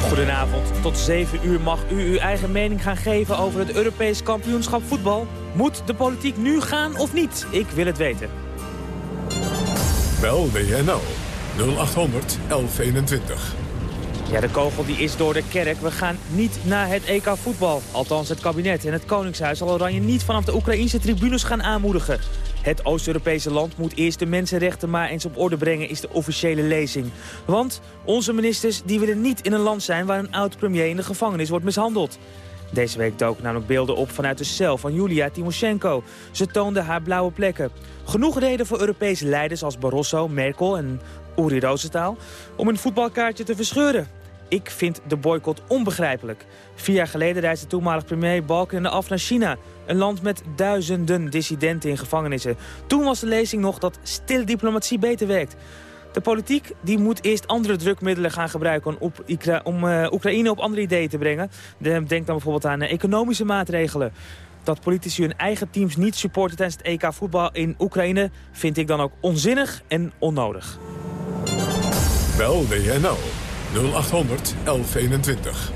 Goedenavond. Tot 7 uur mag u uw eigen mening gaan geven over het Europees kampioenschap voetbal. Moet de politiek nu gaan of niet? Ik wil het weten. Bel WNL 0800 1121. Ja, de kogel die is door de kerk. We gaan niet naar het EK voetbal. Althans, het kabinet en het Koningshuis zal Oranje niet vanaf de Oekraïnse tribunes gaan aanmoedigen. Het Oost-Europese land moet eerst de mensenrechten maar eens op orde brengen, is de officiële lezing. Want onze ministers die willen niet in een land zijn waar een oud-premier in de gevangenis wordt mishandeld. Deze week dook namelijk beelden op vanuit de cel van Julia Timoshenko. Ze toonde haar blauwe plekken. Genoeg reden voor Europese leiders als Barroso, Merkel en Uri Rosenthal... om een voetbalkaartje te verscheuren. Ik vind de boycott onbegrijpelijk. Vier jaar geleden reisde toenmalig premier Balkenende af naar China. Een land met duizenden dissidenten in gevangenissen. Toen was de lezing nog dat stille diplomatie beter werkt. De politiek die moet eerst andere drukmiddelen gaan gebruiken om, om uh, Oekraïne op andere ideeën te brengen. denk dan bijvoorbeeld aan uh, economische maatregelen. Dat politici hun eigen teams niet supporten tijdens het EK voetbal in Oekraïne vind ik dan ook onzinnig en onnodig. Bel WNL 0800 1121.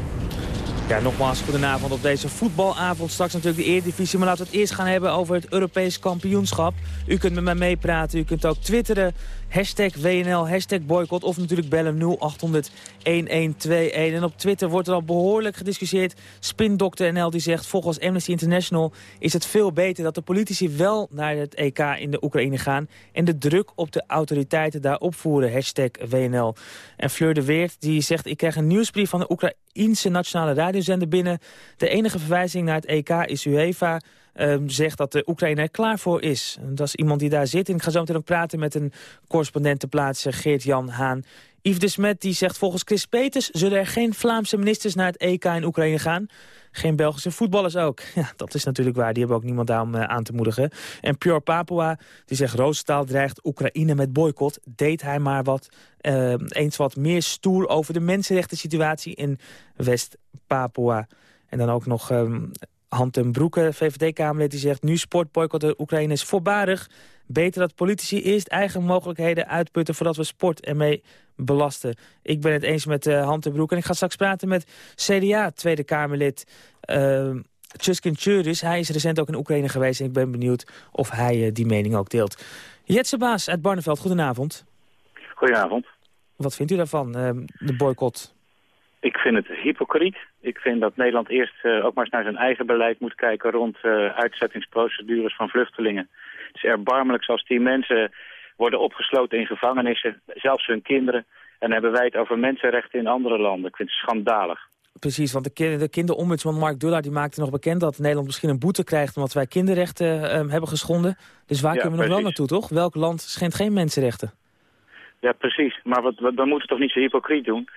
Ja, nogmaals, goedenavond op deze voetbalavond. Straks natuurlijk de Eredivisie, maar laten we het eerst gaan hebben over het Europees kampioenschap. U kunt met mij meepraten, u kunt ook twitteren, hashtag WNL, hashtag boycott of natuurlijk bellen 0800 1121. En op Twitter wordt er al behoorlijk gediscussieerd. Spindokter NL die zegt, volgens Amnesty International is het veel beter dat de politici wel naar het EK in de Oekraïne gaan en de druk op de autoriteiten daar opvoeren, hashtag WNL. En Fleur de Weert die zegt, ik krijg een nieuwsbrief van de Oekraïense nationale radiozender binnen. De enige verwijzing naar het EK is UEFA um, zegt dat de Oekraïne er klaar voor is. Dat is iemand die daar zit. En ik ga zo meteen ook praten met een correspondent te plaatsen, Geert-Jan Haan. Yves de Smet die zegt volgens Chris Peters zullen er geen Vlaamse ministers naar het EK in Oekraïne gaan. Geen Belgische voetballers ook. *laughs* Ja, dat is natuurlijk waar. Die hebben ook niemand aan, uh, aan te moedigen. En Pure Papua, die zegt Roosentaal dreigt Oekraïne met boycott. Deed hij maar wat, uh, eens wat meer stoer over de mensenrechten situatie in West-Papua. En dan ook nog um, Han ten Broeke, VVD-Kamerlid, die zegt... nu sportboycott de Oekraïne is voorbarig. Beter dat politici eerst eigen mogelijkheden uitputten... voordat we sport ermee belasten. Ik ben het eens met uh, Han ten Broeke. En ik ga straks praten met CDA, Tweede Kamerlid... Uh, Chuskin Churis, hij is recent ook in Oekraïne geweest... en ik ben benieuwd of hij uh, die mening ook deelt. Jetse Baas uit Barneveld, goedenavond. Goedenavond. Wat vindt u daarvan, de boycott? Ik vind het hypocriet. Ik vind dat Nederland eerst uh, ook maar eens naar zijn eigen beleid moet kijken rond uh, uitzettingsprocedures van vluchtelingen. Het is erbarmelijk zoals die mensen worden opgesloten in gevangenissen, zelfs hun kinderen. En hebben wij het over mensenrechten in andere landen. Ik vind het schandalig. Precies, want de, kind, de kinderombudsman Mark Dullard die maakte nog bekend dat Nederland misschien een boete krijgt omdat wij kinderrechten uh, hebben geschonden. Dus waar ja, kunnen we precies. nog wel naartoe, toch? Welk land schendt geen mensenrechten? Ja, precies. Maar wat, wat, dan moeten we toch niet zo hypocriet doen?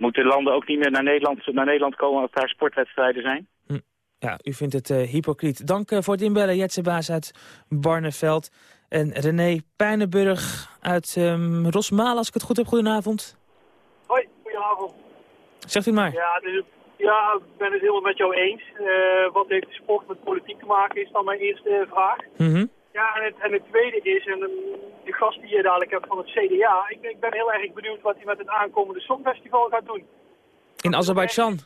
Moeten landen ook niet meer naar Nederland, naar Nederland komen als daar sportwedstrijden zijn? Hm. Ja, u vindt het uh, hypocriet. Dank uh, voor het inbellen, Jetse Baas uit Barneveld. En René Pijnenburg uit um, Rosmalen, als ik het goed heb. Goedenavond. Hoi, goedenavond. Zegt u maar. Ja, dus, ja ik ben het helemaal met jou eens. Uh, wat heeft sport met politiek te maken, is dan mijn eerste vraag. Mm -hmm. Ja, en het, en het tweede is, en de gast die je dadelijk hebt van het CDA, ik, ik ben heel erg benieuwd wat hij met het aankomende Songfestival gaat doen. In Azerbeidzjan?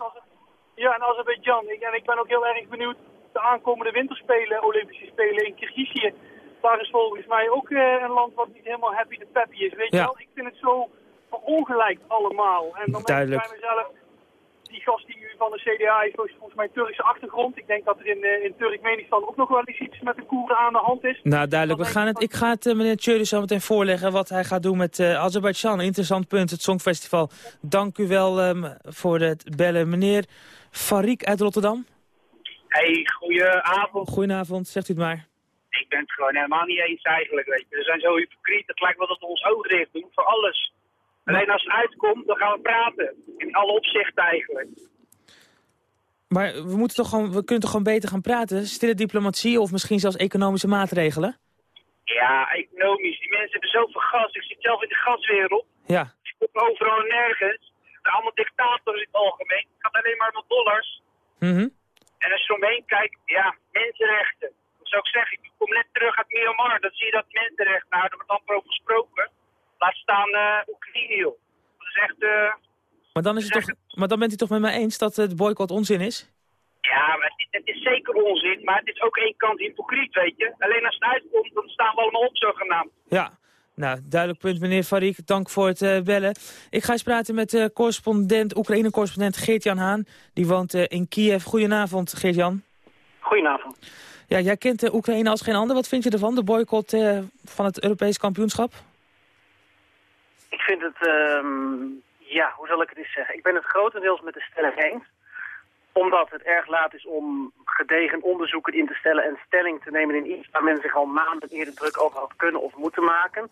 Ja, in Azerbeidzjan. Ik, en ik ben ook heel erg benieuwd de aankomende winterspelen, Olympische Spelen in Kirgizië. Daar is volgens mij ook uh, een land wat niet helemaal happy de peppy is. Weet ja. je wel, ik vind het zo verongelijkt allemaal. En dan Duidelijk. denk ik bij mezelf, die gast die u van de CDA heeft volgens mij een Turkse achtergrond. Ik denk dat er in, uh, in Turkmenistan ook nog wel eens iets met de Koeren aan de hand is. Nou, duidelijk. We gaan het, ik ga het uh, meneer Tjuri zo meteen voorleggen wat hij gaat doen met uh, Azerbeidzjan. Interessant punt, het Songfestival. Dank u wel um, voor het bellen. Meneer Farik uit Rotterdam. Hey, goedenavond. Goedenavond, zegt u het maar. Ik ben het gewoon helemaal niet eens eigenlijk, weet je. We zijn zo hypocriet, het lijkt wel dat we ons oog dicht doen voor alles. Alleen als het uitkomt, dan gaan we praten. In alle opzichten eigenlijk. Maar we, moeten toch gewoon, we kunnen toch gewoon beter gaan praten? Stille diplomatie of misschien zelfs economische maatregelen? Ja, economisch. Die mensen hebben zoveel gas. Ik zit zelf in de gaswereld. Ja. Ik kom overal en nergens. Er allemaal dictators in het algemeen. Het gaat alleen maar om dollars. Mm -hmm. En als je omheen kijkt, ja, mensenrechten. Dat zou ik zeggen. Ik kom net terug uit Myanmar. Dan zie je dat mensenrechten, nou, daar wordt amper over gesproken. Laat staan uh, Oekraïne, joh. Dat is echt... Uh, maar, dan is het toch, maar dan bent u toch met mij eens dat het boycott onzin is? Ja, maar het, het, is zeker onzin. Maar het is ook één kant hypocriet, weet je. Alleen als het uitkomt, dan staan we allemaal op zogenaamd. Ja, Nou, duidelijk punt, meneer Farik. Dank voor het uh, bellen. Ik ga eens praten met uh, correspondent, Oekraïne-correspondent Geert-Jan Haan. Die woont uh, in Kiev. Goedenavond, Geert-Jan. Goedenavond. Ja, jij kent de Oekraïne als geen ander. Wat vind je ervan, de boycott van het Europees kampioenschap? Ik vind het, um, ja, hoe zal ik het eens zeggen? Ik ben het grotendeels met de stelling eens omdat het erg laat is om gedegen onderzoeken in te stellen en stelling te nemen in iets waar men zich al maanden eerder druk over had kunnen of moeten maken.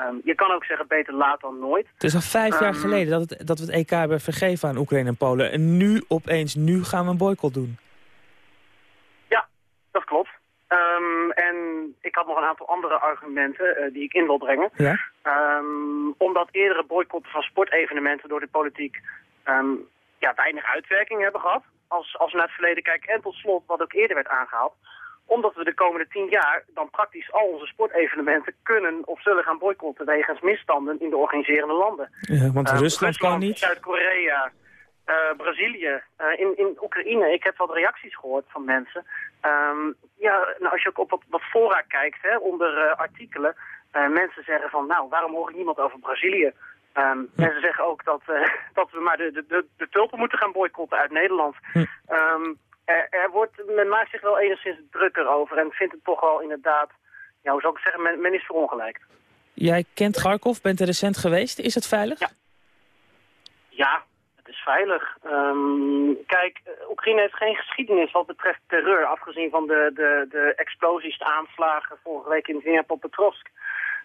Um, je kan ook zeggen beter laat dan nooit. Het is al vijf jaar Um, geleden dat, het, dat we het EK hebben vergeven aan Oekraïne en Polen. En nu opeens, nu gaan we een boycott doen. Ja, dat klopt. Um, en ik had nog een aantal andere argumenten uh, die ik in wil brengen. Ja? Um, omdat eerdere boycotten van sportevenementen door de politiek um, ja, weinig uitwerking hebben gehad. Als, als we naar het verleden kijken. En tot slot, wat ook eerder werd aangehaald. Omdat we de komende tien jaar dan praktisch al onze sportevenementen kunnen of zullen gaan boycotten wegens misstanden in de organiserende landen. Ja, want Uh, Rusland kan niet. Zuid-Korea, uh, Brazilië, uh, in, in Oekraïne. Ik heb wat reacties gehoord van mensen. Um, ja, nou, als je ook op wat, wat fora kijkt, hè, onder uh, artikelen, mensen zeggen van, nou, waarom hoor ik niemand over Brazilië? Um, Hm. Mensen zeggen ook dat, *laughs* dat we maar de, de, de, de tulpen moeten gaan boycotten uit Nederland. Hm. Um, er, er wordt, men maakt zich wel enigszins drukker over en vindt het toch wel inderdaad, ja, hoe zou ik zeggen, men, men is verongelijkt. Jij kent Kharkov, bent er recent geweest. Is het veilig? Ja. Ja, veilig. Um, kijk, Oekraïne heeft geen geschiedenis wat betreft terreur, afgezien van de, de, de explosies, de aanslagen vorige week in Dnipropetrovsk.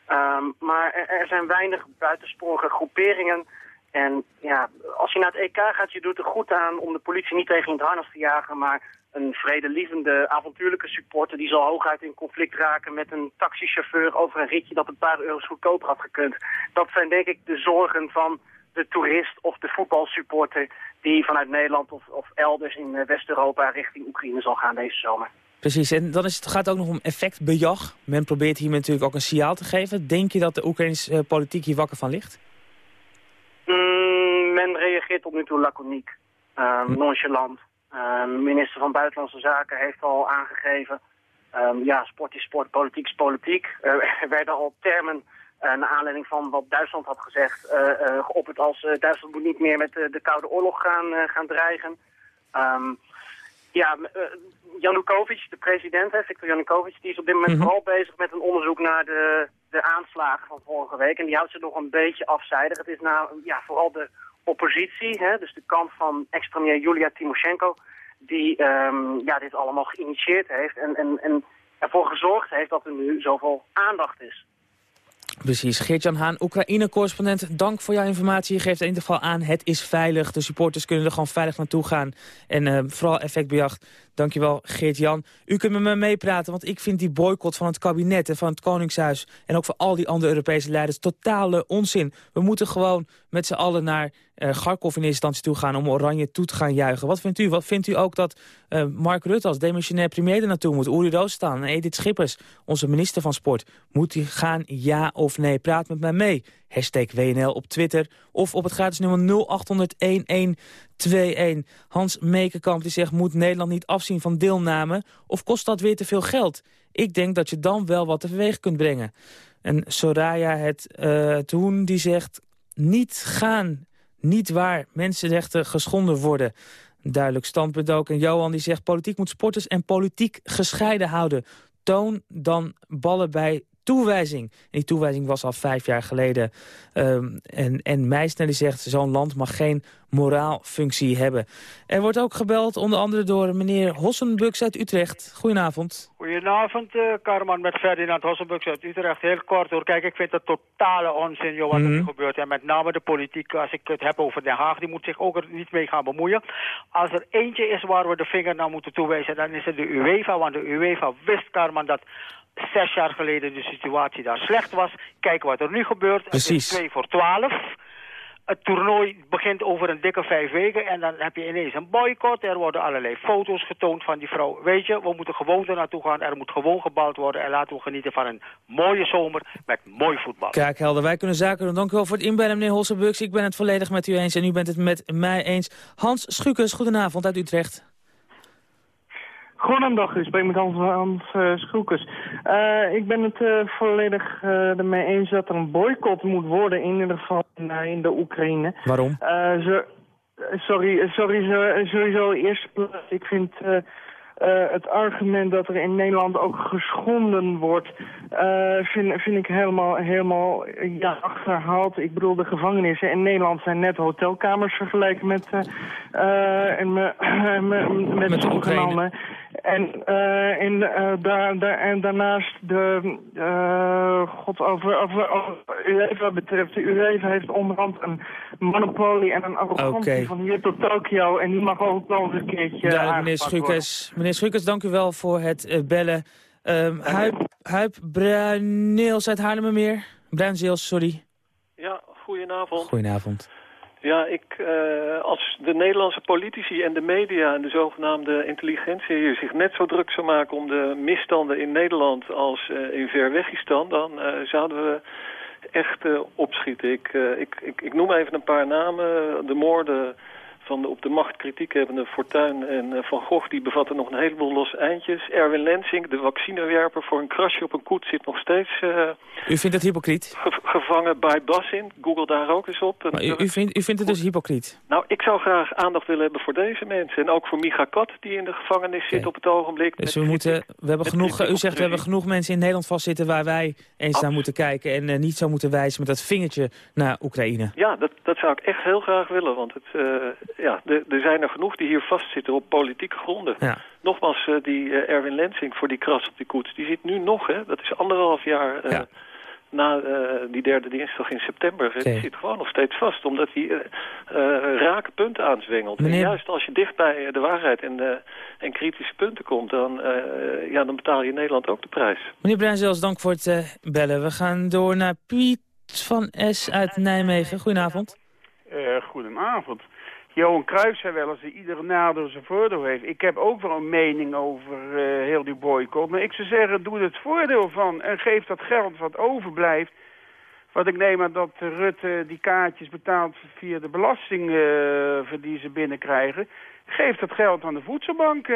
Um, maar er, er, zijn weinig buitensporige groeperingen. En ja, als je naar het EK gaat, je doet er goed aan om de politie niet tegen in het harnas te jagen, maar een vredelievende, avontuurlijke supporter die zal hooguit in conflict raken met een taxichauffeur over een ritje dat een paar euro's goedkoper had gekund. Dat zijn denk ik de zorgen van de toerist of de voetbalsupporter die vanuit Nederland of, of elders in West-Europa richting Oekraïne zal gaan deze zomer. Precies, en dan is het, gaat het ook nog om effectbejag. Men probeert hier natuurlijk ook een signaal te geven. Denk je dat de Oekraïnse uh, politiek hier wakker van ligt? Mm, men reageert tot nu toe laconiek, hm. nonchalant. Um, minister van Buitenlandse Zaken heeft al aangegeven... Um, ja, sport is sport, politiek is politiek. Uh, *laughs* er werden al termen uh, naar aanleiding van wat Duitsland had gezegd... Geopperd als Duitsland moet niet meer met de Koude Oorlog gaan, gaan dreigen... Ja, uh, Janukovic, de president, hè, Viktor Janukovic, die is op dit moment mm -hmm. vooral bezig met een onderzoek naar de, de aanslagen van vorige week. En die houdt zich nog een beetje afzijdig. Het is nou ja, vooral de oppositie, hè, dus de kant van ex-premier Julia Timoshenko, die um, ja, dit allemaal geïnitieerd heeft en, en, en ervoor gezorgd heeft dat er nu zoveel aandacht is. Precies. Geert-Jan Haan, Oekraïne-correspondent. Dank voor jouw informatie. Je geeft in ieder geval aan, het is veilig. De supporters kunnen er gewoon veilig naartoe gaan. En uh, vooral effectbejag. Dankjewel, Geert-Jan. U kunt met me meepraten, want ik vind die boycott van het kabinet... en van het Koningshuis en ook van al die andere Europese leiders... totale onzin. We moeten gewoon met z'n allen naar uh, Garkov in eerste instantie toe gaan... om Oranje toe te gaan juichen. Wat vindt u? Wat vindt u ook dat uh, Mark Rutte als demissionair premier er naartoe moet? Uri Roostaan en Edith Schippers, onze minister van Sport. Moet die gaan, ja of nee? Praat met mij mee. Hashtag WNL op Twitter of op het gratis nummer 0800-1121. Hans Mekenkamp die zegt, moet Nederland niet afzien van deelname? Of kost dat weer te veel geld? Ik denk dat je dan wel wat teweeg kunt brengen. En Soraya het uh, Toen die zegt, niet gaan, niet waar mensenrechten geschonden worden. Duidelijk standpunt ook. En Johan die zegt, politiek moet sporters en politiek gescheiden houden. Toon dan ballen bij toewijzing. En die toewijzing was al vijf jaar geleden. Um, en, en Meisner die zegt, zo'n land mag geen moraalfunctie hebben. Er wordt ook gebeld, onder andere door meneer Hossenbux uit Utrecht. Goedenavond. Goedenavond, uh, Karman met Ferdinand Hossenbux uit Utrecht. Heel kort hoor. Kijk, ik vind het totale onzin, joh, wat er nu gebeurt. En met name de politiek, als ik het heb over Den Haag, die moet zich ook er niet mee gaan bemoeien. Als er eentje is waar we de vinger naar moeten toewijzen, dan is het de UEFA. Want de UEFA wist, Karman, dat zes jaar geleden de situatie daar slecht was. Kijk wat er nu gebeurt. Precies. Het is 2 voor 12. Het toernooi begint over een dikke vijf weken en dan heb je ineens een boycott. Er worden allerlei foto's getoond van die vrouw. Weet je, we moeten gewoon er naartoe gaan. Er moet gewoon gebouwd worden en laten we genieten van een mooie zomer met mooi voetbal. Kijk, helder. Wij kunnen zaken doen. Dank u wel voor het inbellen, meneer Holsenburgs. Ik ben het volledig met u eens en u bent het met mij eens. Hans Schukers, goedenavond uit Utrecht. Goedendag, u spreekt met Hans, Hans uh, Schroekers. Uh, ik ben het uh, volledig ermee eens dat er een boycott moet worden, in ieder geval in, in de Oekraïne. Waarom? Zo, sorry, sorry, sowieso eerst ik vind uh, het argument dat er in Nederland ook geschonden wordt, uh, vind, vind ik helemaal, helemaal ja, achterhaald. Ik bedoel, de gevangenissen in Nederland zijn net hotelkamers vergeleken met, uh, en, *coughs* met, met, met Oekraïne. En, uh, in, uh, daar, daar, en daarnaast de, uh, god, over, over, over UEFA betreft, de UEFA heeft onderhand een monopolie en een arrogantie okay. van hier tot Tokio. En die mag ook nog een keertje Ja, meneer Schukers. Meneer Schukers, dank u wel voor het bellen. Um, Huip, Huip Bruineels uit Haarlemmermeer. Bruinzeels, sorry. Ja, goedenavond. Goedenavond. Ja, ik, uh, als de Nederlandse politici en de media en de zogenaamde intelligentie hier zich net zo druk zou maken om de misstanden in Nederland als uh, in Verwegistan, dan uh, zouden we echt opschieten. Ik, ik, ik, ik noem even een paar namen. De moorden van de op de macht kritiek hebbende Fortuyn en uh, Van Gogh... die bevatten nog een heleboel losse eindjes. Erwin Lensing, de vaccinewerper voor een krasje op een koets... zit nog steeds... Uh, u vindt het hypocriet? Ge gevangen bij Bassin. Google daar ook eens op. Maar u, u, vindt, u vindt het dus hypocriet? Nou, ik zou graag aandacht willen hebben voor deze mensen. En ook voor Micha Kat, die in de gevangenis okay. zit op het ogenblik. Dus we, moeten, we hebben genoeg, u zegt, we hebben genoeg mensen in Nederland vastzitten... waar wij eens naar moeten kijken... en uh, niet zo moeten wijzen met dat vingertje naar Oekraïne. Ja, dat, dat zou ik echt heel graag willen. Want het, ja, er zijn er genoeg die hier vastzitten op politieke gronden. Ja. Nogmaals, uh, die uh, Erwin Lensing voor die kras op die koets, die zit nu nog, hè, dat is anderhalf jaar uh, ja. na die derde dinsdag in september. Okay. Die zit gewoon nog steeds vast, omdat hij rake punten aanzwengelt. Meneer... En juist als je dicht bij de waarheid en, en kritische punten komt, dan, ja, dan betaal je in Nederland ook de prijs. Meneer Bruinzels, dank voor het bellen. We gaan door naar Piet van S. uit Nijmegen. Goedenavond. goedenavond. Johan Cruijff zei wel eens iedere nadeel zijn voordeel heeft. Ik heb ook wel een mening over uh, heel die boycott. Maar ik zou zeggen, doe het voordeel van en geef dat geld wat overblijft. Want ik neem aan dat Rutte die kaartjes betaalt via de belasting die ze binnenkrijgen. Geef dat geld aan de voedselbank. 100.000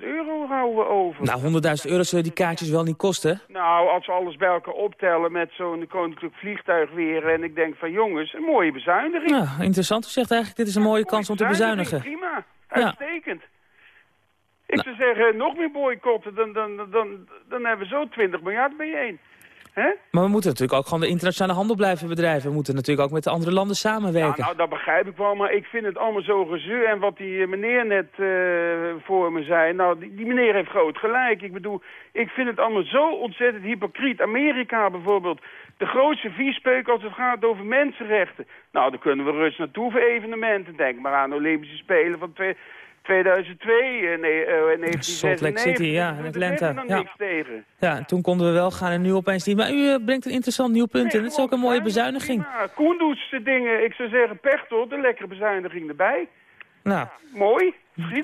euro houden we over. Nou, 100.000 euro zullen die kaartjes wel niet kosten? Nou, als we alles bij elkaar optellen met zo'n koninklijk vliegtuig weer... en ik denk van jongens, een mooie bezuiniging. Nou, interessant. U zegt eigenlijk, dit is een mooie kans om te bezuinigen. Prima, uitstekend. Ja. Ik nou. zou zeggen, nog meer boycotten, dan, dan, dan, dan, dan hebben we zo 20 miljard bijeen. Maar we moeten natuurlijk ook gewoon de internationale handel blijven bedrijven. We moeten natuurlijk ook met de andere landen samenwerken. Ja, nou, dat begrijp ik wel, maar ik vind het allemaal zo gezeur. En wat die meneer net uh, voor me zei, nou, die, die, meneer heeft groot gelijk. Ik bedoel, ik vind het allemaal zo ontzettend hypocriet. Amerika bijvoorbeeld, de grootste viespeuk als het gaat over mensenrechten. Nou, dan kunnen we rust naartoe voor evenementen. Denk maar aan de Olympische Spelen van twee, 2002 en uh, 1996. Salt Lake City, ja, in Atlanta. Ja. niks tegen. Ja, toen konden we wel gaan en nu opeens niet. Maar u uh, brengt een interessant nieuw punt nee, in. Het is ook een mooie bezuiniging. Ja, Koendoes dingen, ik zou zeggen Pechtel, de lekkere bezuiniging erbij. Nou. Ja, mooi,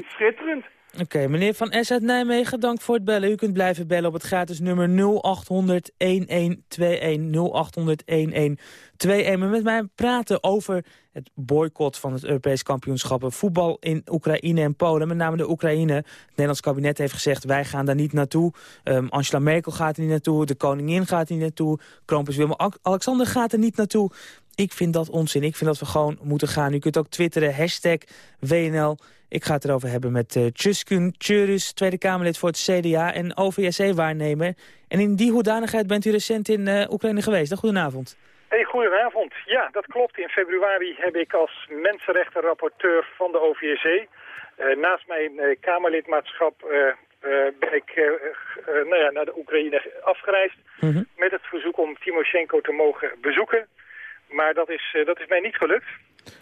schitterend. Oké, meneer Van S uit Nijmegen, dank voor het bellen. U kunt blijven bellen op het gratis nummer 0800 1121 0800 1121. Maar met mij praten over het boycott van het Europees kampioenschappen voetbal in Oekraïne en Polen. Met name de Oekraïne. Het Nederlands kabinet heeft gezegd, wij gaan daar niet naartoe. Um, Angela Merkel gaat er niet naartoe, de koningin gaat er niet naartoe. Kroonprins Willem-Alexander gaat er niet naartoe. Ik vind dat onzin. Ik vind dat we gewoon moeten gaan. U kunt ook twitteren, hashtag WNL. Ik ga het erover hebben met uh, Tjuskun Tjurus, Tweede Kamerlid voor het CDA en OVSE-waarnemer. En in die hoedanigheid bent u recent in uh, Oekraïne geweest. Goedenavond. Hey, goedenavond. Ja, dat klopt. In februari heb ik als mensenrechtenrapporteur van de OVSE... Uh, naast mijn uh, Kamerlidmaatschap ben ik nou ja, naar de Oekraïne afgereisd... -hmm. met het verzoek om Timoshenko te mogen bezoeken. Maar dat is, dat is mij niet gelukt.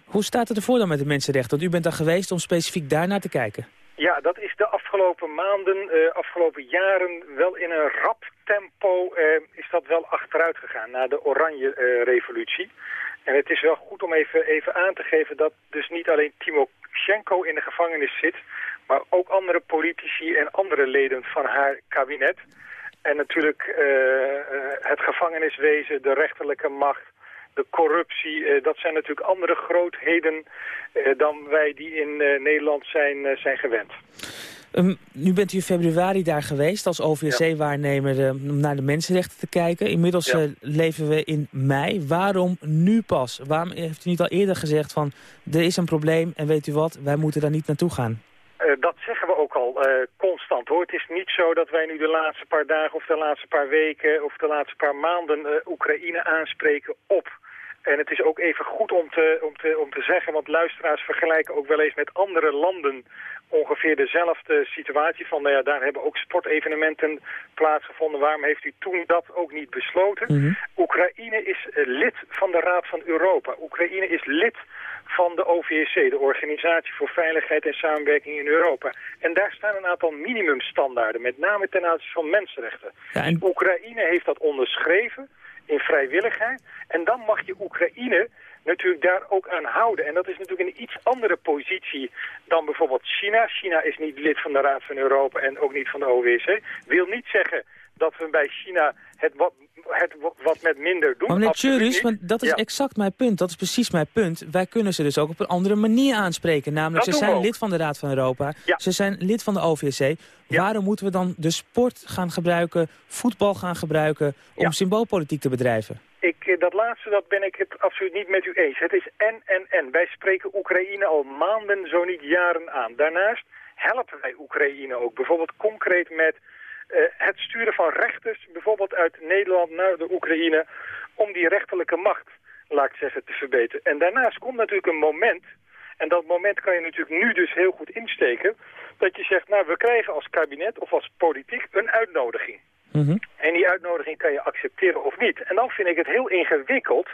Hoe staat het ervoor dan met de mensenrechten? Want u bent daar geweest om specifiek daarnaar te kijken. Ja, dat is de afgelopen maanden, uh, afgelopen jaren wel in een rap tempo uh, is dat wel achteruit gegaan na de oranje uh, revolutie. En het is wel goed om even, even aan te geven dat dus niet alleen Timoshenko in de gevangenis zit, maar ook andere politici en andere leden van haar kabinet. En natuurlijk het gevangeniswezen, de rechterlijke macht, de corruptie, uh, dat zijn natuurlijk andere grootheden uh, dan wij die in uh, Nederland zijn, zijn gewend. Um, nu bent u in februari daar geweest als OVSC-waarnemer ja. om naar de mensenrechten te kijken. Inmiddels ja. uh, leven we in mei. Waarom nu pas? Waarom heeft u niet al eerder gezegd van er is een probleem en weet u wat, wij moeten daar niet naartoe gaan? Uh, dat zeggen we ook al uh, constant hoor. Het is niet zo dat wij nu de laatste paar dagen of de laatste paar weken of de laatste paar maanden Oekraïne aanspreken op en het is ook even goed om te, om, te, om te zeggen, want luisteraars vergelijken ook wel eens met andere landen ongeveer dezelfde situatie van, nou ja, daar hebben ook sportevenementen plaatsgevonden. Waarom heeft u toen dat ook niet besloten? Mm -hmm. Oekraïne is uh, lid van de Raad van Europa. Oekraïne is lid van de OVSC, de Organisatie voor Veiligheid en Samenwerking in Europa. En daar staan een aantal minimumstandaarden, met name ten aanzien van mensenrechten. Ja, en... Oekraïne heeft dat onderschreven in vrijwilligheid. En dan mag je Oekraïne natuurlijk daar ook aan houden. En dat is natuurlijk een iets andere positie dan bijvoorbeeld China. China is niet lid van de Raad van Europa en ook niet van de OWC. Wil niet zeggen dat we bij China het wat, het wat met minder doen. Maar meneer Tjurus, dat is ja. exact mijn punt. Dat is precies mijn punt. Wij kunnen ze dus ook op een andere manier aanspreken. Namelijk, dat ze zijn lid van de Raad van Europa. Ja. Ze zijn lid van de OVSC. Waarom moeten we dan de sport gaan gebruiken, voetbal gaan gebruiken... om symboolpolitiek te bedrijven? Ik, dat laatste dat ben ik het absoluut niet met u eens. Het is en, en, en. Wij spreken Oekraïne al maanden, zo niet jaren aan. Daarnaast helpen wij Oekraïne ook. Bijvoorbeeld concreet met het sturen van rechters, bijvoorbeeld uit Nederland naar de Oekraïne, om die rechterlijke macht, laat ik zeggen, te verbeteren. En daarnaast komt natuurlijk een moment, en dat moment kan je natuurlijk nu dus heel goed insteken, dat je zegt, nou, we krijgen als kabinet of als politiek een uitnodiging. Mm -hmm. En die uitnodiging kan je accepteren of niet. En dan vind ik het heel ingewikkeld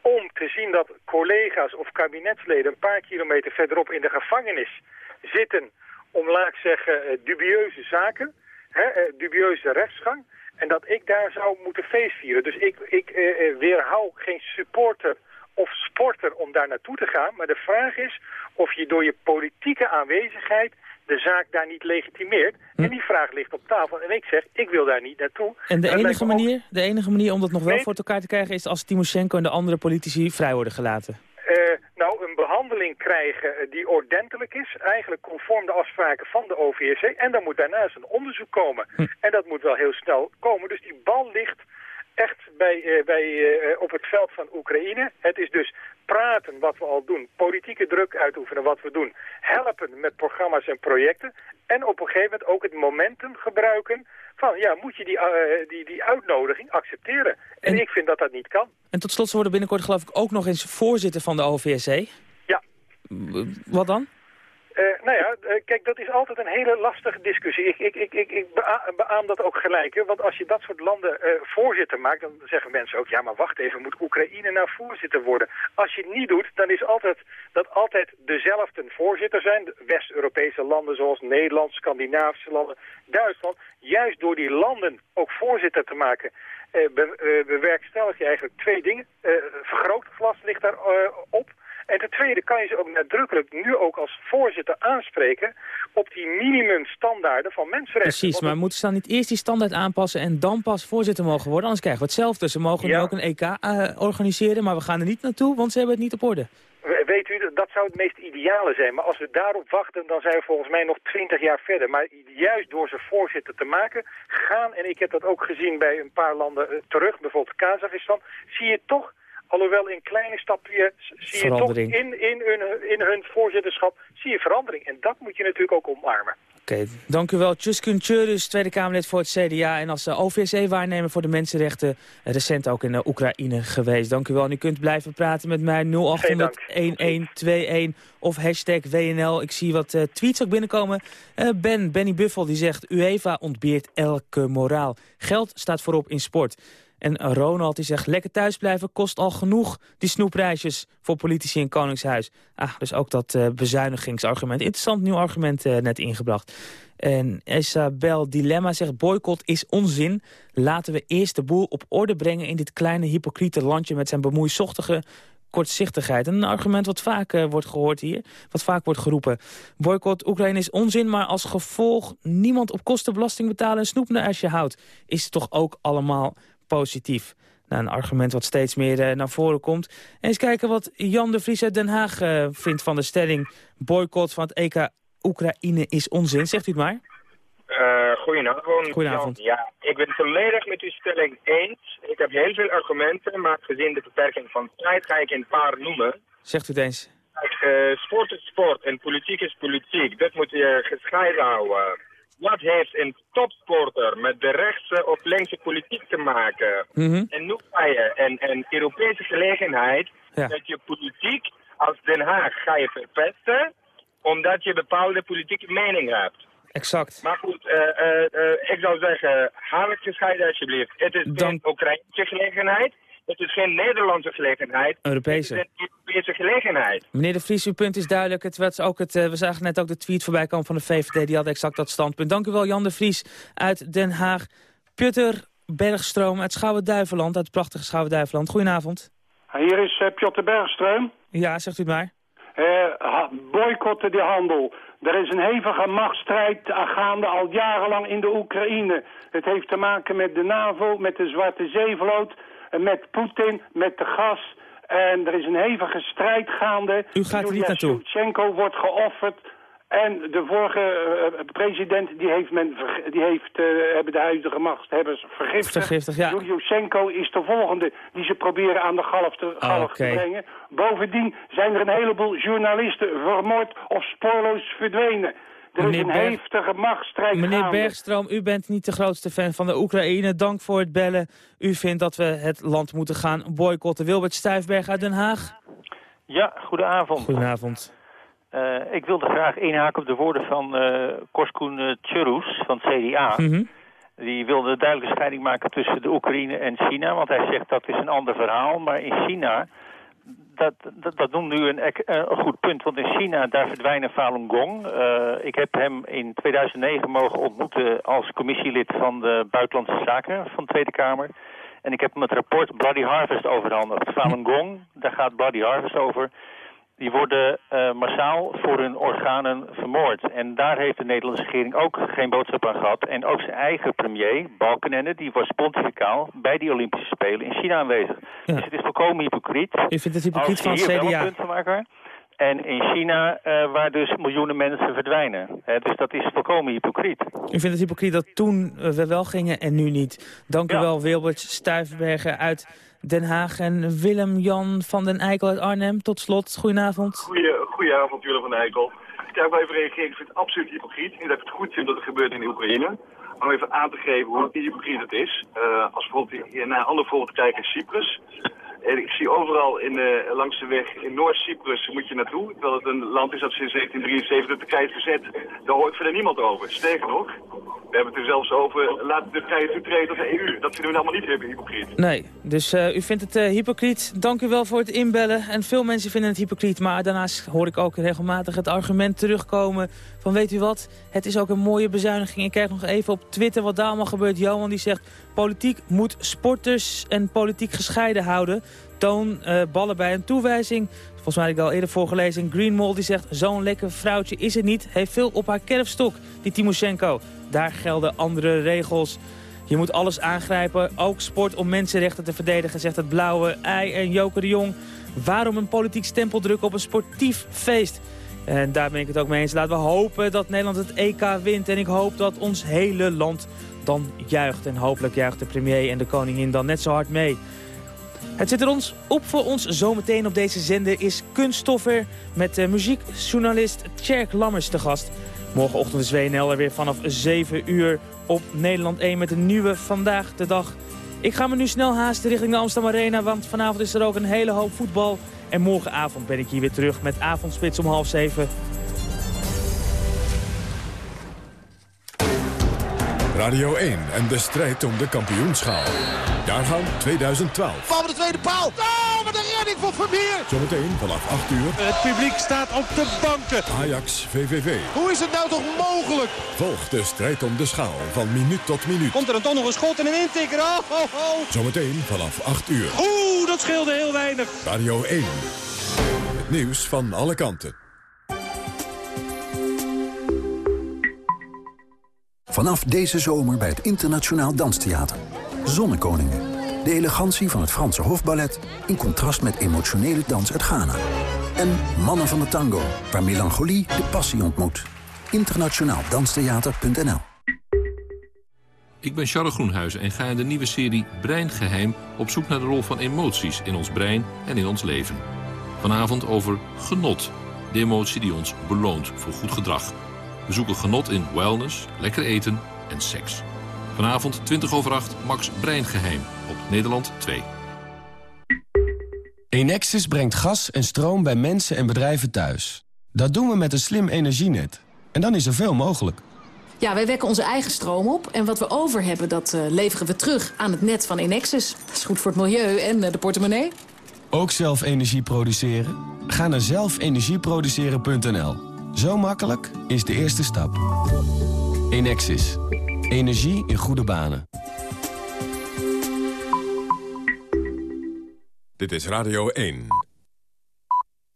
om te zien dat collega's of kabinetsleden een paar kilometer verderop in de gevangenis zitten om, laat ik zeggen, dubieuze zaken hè, dubieuze rechtsgang. En dat ik daar zou moeten feestvieren. Dus ik, ik uh, weerhou geen supporter of sporter om daar naartoe te gaan. Maar de vraag is of je door je politieke aanwezigheid de zaak daar niet legitimeert. Hm. En die vraag ligt op tafel. En ik zeg, ik wil daar niet naartoe. En de, enige manier, de enige manier om dat nog wel nee. voor elkaar te krijgen... is als Timoshenko en de andere politici vrij worden gelaten? Uh, nou, een behandeling krijgen die ordentelijk is. Eigenlijk conform de afspraken van de OVSC. En dan moet daarnaast een onderzoek komen. Hm. En dat moet wel heel snel komen. Dus die bal ligt echt bij, uh, bij, uh, op het veld van Oekraïne. Het is dus praten wat we al doen. Politieke druk uitoefenen wat we doen. Helpen met programma's en projecten. En op een gegeven moment ook het momentum gebruiken van ja, moet je die, uh, die, die uitnodiging accepteren. En, en, ik vind dat dat niet kan. En tot slot, ze worden binnenkort geloof ik ook nog eens voorzitter van de OVSC. Ja. Wat dan? Uh, nou ja, uh, kijk, dat is altijd een hele lastige discussie. Ik, ik, ik, ik, ik bea beaam dat ook gelijk. Hè? Want als je dat soort landen uh, voorzitter maakt, dan zeggen mensen ook... ja, maar wacht even, moet Oekraïne nou voorzitter worden? Als je het niet doet, dan is altijd dat altijd dezelfde voorzitter zijn. West-Europese landen zoals Nederland, Scandinavische landen, Duitsland. Juist door die landen ook voorzitter te maken... Be bewerkstellig je eigenlijk twee dingen. vergrootglas ligt daar op... En ten tweede kan je ze ook nadrukkelijk nu ook als voorzitter aanspreken op die minimumstandaarden van mensenrechten. Precies, maar moeten ze dan niet eerst die standaard aanpassen en dan pas voorzitter mogen worden? Anders krijgen we hetzelfde. Ze mogen ja. nu ook een EK uh, organiseren, maar we gaan er niet naartoe, want ze hebben het niet op orde. Weet u, dat zou het meest ideale zijn. Maar als we daarop wachten, dan zijn we volgens mij nog twintig jaar verder. Maar juist door ze voorzitter te maken, gaan, en ik heb dat ook gezien bij een paar landen terug, bijvoorbeeld Kazachstan, zie je toch Alhoewel in kleine stapjes zie je toch in, in, hun, in hun voorzitterschap zie je verandering. En dat moet je natuurlijk ook omarmen. Oké, okay, dank u wel. Tjuskun Tjurus, Tweede Kamerlid voor het CDA... en als uh, OVSE-waarnemer voor de mensenrechten... recent ook in uh, Oekraïne geweest. Dank u wel. En u kunt blijven praten met mij 0800-1121 of hashtag WNL. Ik zie wat uh, tweets ook binnenkomen. ben, Benny Buffel, die zegt... UEFA ontbeert elke moraal. Geld staat voorop in sport. En Ronald die zegt, lekker thuisblijven kost al genoeg die snoepreisjes voor politici in Koningshuis. Ah, dus ook dat uh, bezuinigingsargument. Interessant nieuw argument uh, net ingebracht. En Isabel Dilemma zegt, boycott is onzin. Laten we eerst de boel op orde brengen in dit kleine hypocriete landje met zijn bemoeizuchtige kortzichtigheid. Een argument wat vaak uh, wordt gehoord hier, wat vaak wordt geroepen. Boycott Oekraïne is onzin, maar als gevolg niemand op kosten belasting betalen en snoep naar je houdt. Is toch ook allemaal positief. Nou, een argument wat steeds meer uh, naar voren komt. En eens kijken wat Jan de Vries uit Den Haag uh, vindt van de stelling... boycott van het EK Oekraïne is onzin. Zegt u het maar. Uh, goedenavond. Goedenavond. Ja, ik ben het volledig met uw stelling eens. Ik heb heel veel argumenten, maar gezien de beperking van tijd ga ik een paar noemen. Zegt u het eens. Uh, sport is sport en politiek is politiek. Dat moet je gescheiden houden. Wat heeft een topsporter met de rechtse of linkse politiek te maken? Mhm. En nu ga je een, een Europese gelegenheid Ja. dat je politiek als Den Haag ga je verpesten, omdat je bepaalde politieke mening hebt. Exact. Maar goed, eh, eh, eh, ik zou zeggen, haal het gescheiden alsjeblieft. Het is geen Oekraïnse gelegenheid, het is geen Nederlandse gelegenheid. Europese. Het is een Europese gelegenheid. Meneer de Vries, uw punt is duidelijk. Het werd ook het, eh, we zagen net ook de tweet voorbij komen van de VVD. Die had exact dat standpunt. Dank u wel, Jan de Vries uit Den Haag. Putter Bergstroom uit Schouwen-Duiveland, uit het prachtige Schouwen-Duiveland. Goedenavond. Hier is uh, Piotr Bergström. Ja, zegt u het maar. Uh, boycotten die handel. Er is een hevige machtsstrijd gaande al jarenlang in de Oekraïne. Het heeft te maken met de NAVO, met de Zwarte Zeevloot, met Poetin, met de gas. En er is een hevige strijd gaande. U gaat er niet naartoe. Yushchenko wordt geofferd. En de vorige uh, president, die heeft men, die heeft, uh, hebben de huidige machtshebbers vergiftigd. Vergiftigd, ja. Yushchenko is de volgende die ze proberen aan de galf te, galf okay. te brengen. Bovendien zijn er een heleboel journalisten vermoord of spoorloos verdwenen. Er Meneer is een Berg... heftige machtsstrijd Meneer gaande. Bergstroom, u bent niet de grootste fan van de Oekraïne. Dank voor het bellen. U vindt dat we het land moeten gaan boycotten. Wilbert Stuyfberg uit Den Haag. Ja, goedenavond. Goedenavond. Uh, ik wilde graag inhaken op de woorden van uh, Koskoen uh, Tjurus van het CDA. Mm -hmm. Die wilde een duidelijke scheiding maken tussen de Oekraïne en China. Want hij zegt dat is een ander verhaal. Maar in China, dat, dat, nu een, een, goed punt. Want in China, daar verdwijnen Falun Gong. ik heb hem in 2009 mogen ontmoeten als commissielid van de Buitenlandse Zaken van de Tweede Kamer. En ik heb hem het rapport Bloody Harvest overhandigd. Falun Gong, daar gaat Bloody Harvest over die worden uh, massaal voor hun organen vermoord. En daar heeft de Nederlandse regering ook geen boodschap aan gehad. En ook zijn eigen premier, Balkenende, die was pontificaal bij die Olympische Spelen in China aanwezig. Ja. Dus het is volkomen hypocriet. U vindt het hypocriet van CDA? Wel een punt van maken. En in China, uh, waar dus miljoenen mensen verdwijnen. He, dus dat is volkomen hypocriet. U vindt het hypocriet dat toen we wel gingen en nu niet. Dank ja. u wel, Wilbert Stuivenbergen uit Den Haag en Willem-Jan van den Eikel uit Arnhem. Tot slot, goedenavond. Goeie, goedenavond, Willem van den Eikel. Ik wil even reageren. Ik vind het absoluut hypocriet. Ik dat ik het goed vind dat het gebeurt in Oekraïne. Om even aan te geven hoe hypocriet het is. Uh, als bijvoorbeeld hier naar een ander voorbeeld kijken, Cyprus. En ik zie overal in, uh, langs de weg in Noord-Cyprus moet je naartoe. Terwijl het een land is dat sinds 1773 de Turkije gezet. Daar hoort verder niemand over. Sterker nog, we hebben het er zelfs over, laat Turkije toetreden tot de EU. Dat vinden we allemaal niet hypocriet. Nee, dus uh, u vindt het hypocriet. Dank u wel voor het inbellen. En veel mensen vinden het hypocriet. Maar daarnaast hoor ik ook regelmatig het argument terugkomen van weet u wat, het is ook een mooie bezuiniging. Ik kijk nog even op Twitter wat daar allemaal gebeurt. Johan die zegt, politiek moet sporters en politiek gescheiden houden. Toon uh, ballen bij een toewijzing. Volgens mij heb ik al eerder voorgelezen. Green Mall die zegt, zo'n lekker vrouwtje is het niet. Heeft veel op haar kerfstok, die Timoshenko. Daar gelden andere regels. Je moet alles aangrijpen, ook sport om mensenrechten te verdedigen, zegt het blauwe ei en Joker de Jong. Waarom een politiek stempel drukken op een sportief feest? En daar ben ik het ook mee eens. Laten we hopen dat Nederland het EK wint. En ik hoop dat ons hele land dan juicht. En hopelijk juicht de premier en de koningin dan net zo hard mee. Het zit er ons op voor ons. Zometeen op deze zender is Kunststoffer met uh, muziekjournalist Tjerk Lammers te gast. Morgenochtend is WNL er weer vanaf 7 uur op Nederland 1 met een nieuwe Vandaag de Dag. Ik ga me nu snel haasten richting de Amsterdam Arena, want vanavond is er ook een hele hoop voetbal. En morgenavond ben ik hier weer terug met avondspits om half zeven. Radio 1 en de strijd om de kampioenschaal. Jaargang 2012. Bal de tweede paal. Oh, wat een redding van Vermeer. Zometeen vanaf 8 uur. Het publiek staat op de banken. Ajax VVV. Hoe is het nou toch mogelijk? Volg de strijd om de schaal van minuut tot minuut. Komt er dan toch nog een schot en een intikker? Oh, oh, oh. Zometeen vanaf 8 uur. Oeh, dat scheelde heel weinig. Radio 1. Het nieuws van alle kanten. Vanaf deze zomer bij het Internationaal Danstheater. Zonnekoningen. De elegantie van het Franse hofballet... in contrast met emotionele dans uit Ghana. En Mannen van de Tango, waar melancholie de passie ontmoet. internationaaldanstheater.nl Ik ben Charles Groenhuizen en ga in de nieuwe serie Breingeheim... op zoek naar de rol van emoties in ons brein en in ons leven. Vanavond over genot. De emotie die ons beloont voor goed gedrag. We zoeken genot in wellness, lekker eten en seks. Vanavond 20 over 8, Max Breingeheim op Nederland 2. Enexis brengt gas en stroom bij mensen en bedrijven thuis. Dat doen we met een slim energienet. En dan is er veel mogelijk. Ja, wij wekken onze eigen stroom op. En wat we over hebben, dat uh, leveren we terug aan het net van Enexis. Dat is goed voor het milieu en uh, de portemonnee. Ook zelf energie produceren? Ga naar zelfenergieproduceren.nl. Zo makkelijk is de eerste stap. Enexis. Energie in goede banen. Dit is Radio 1.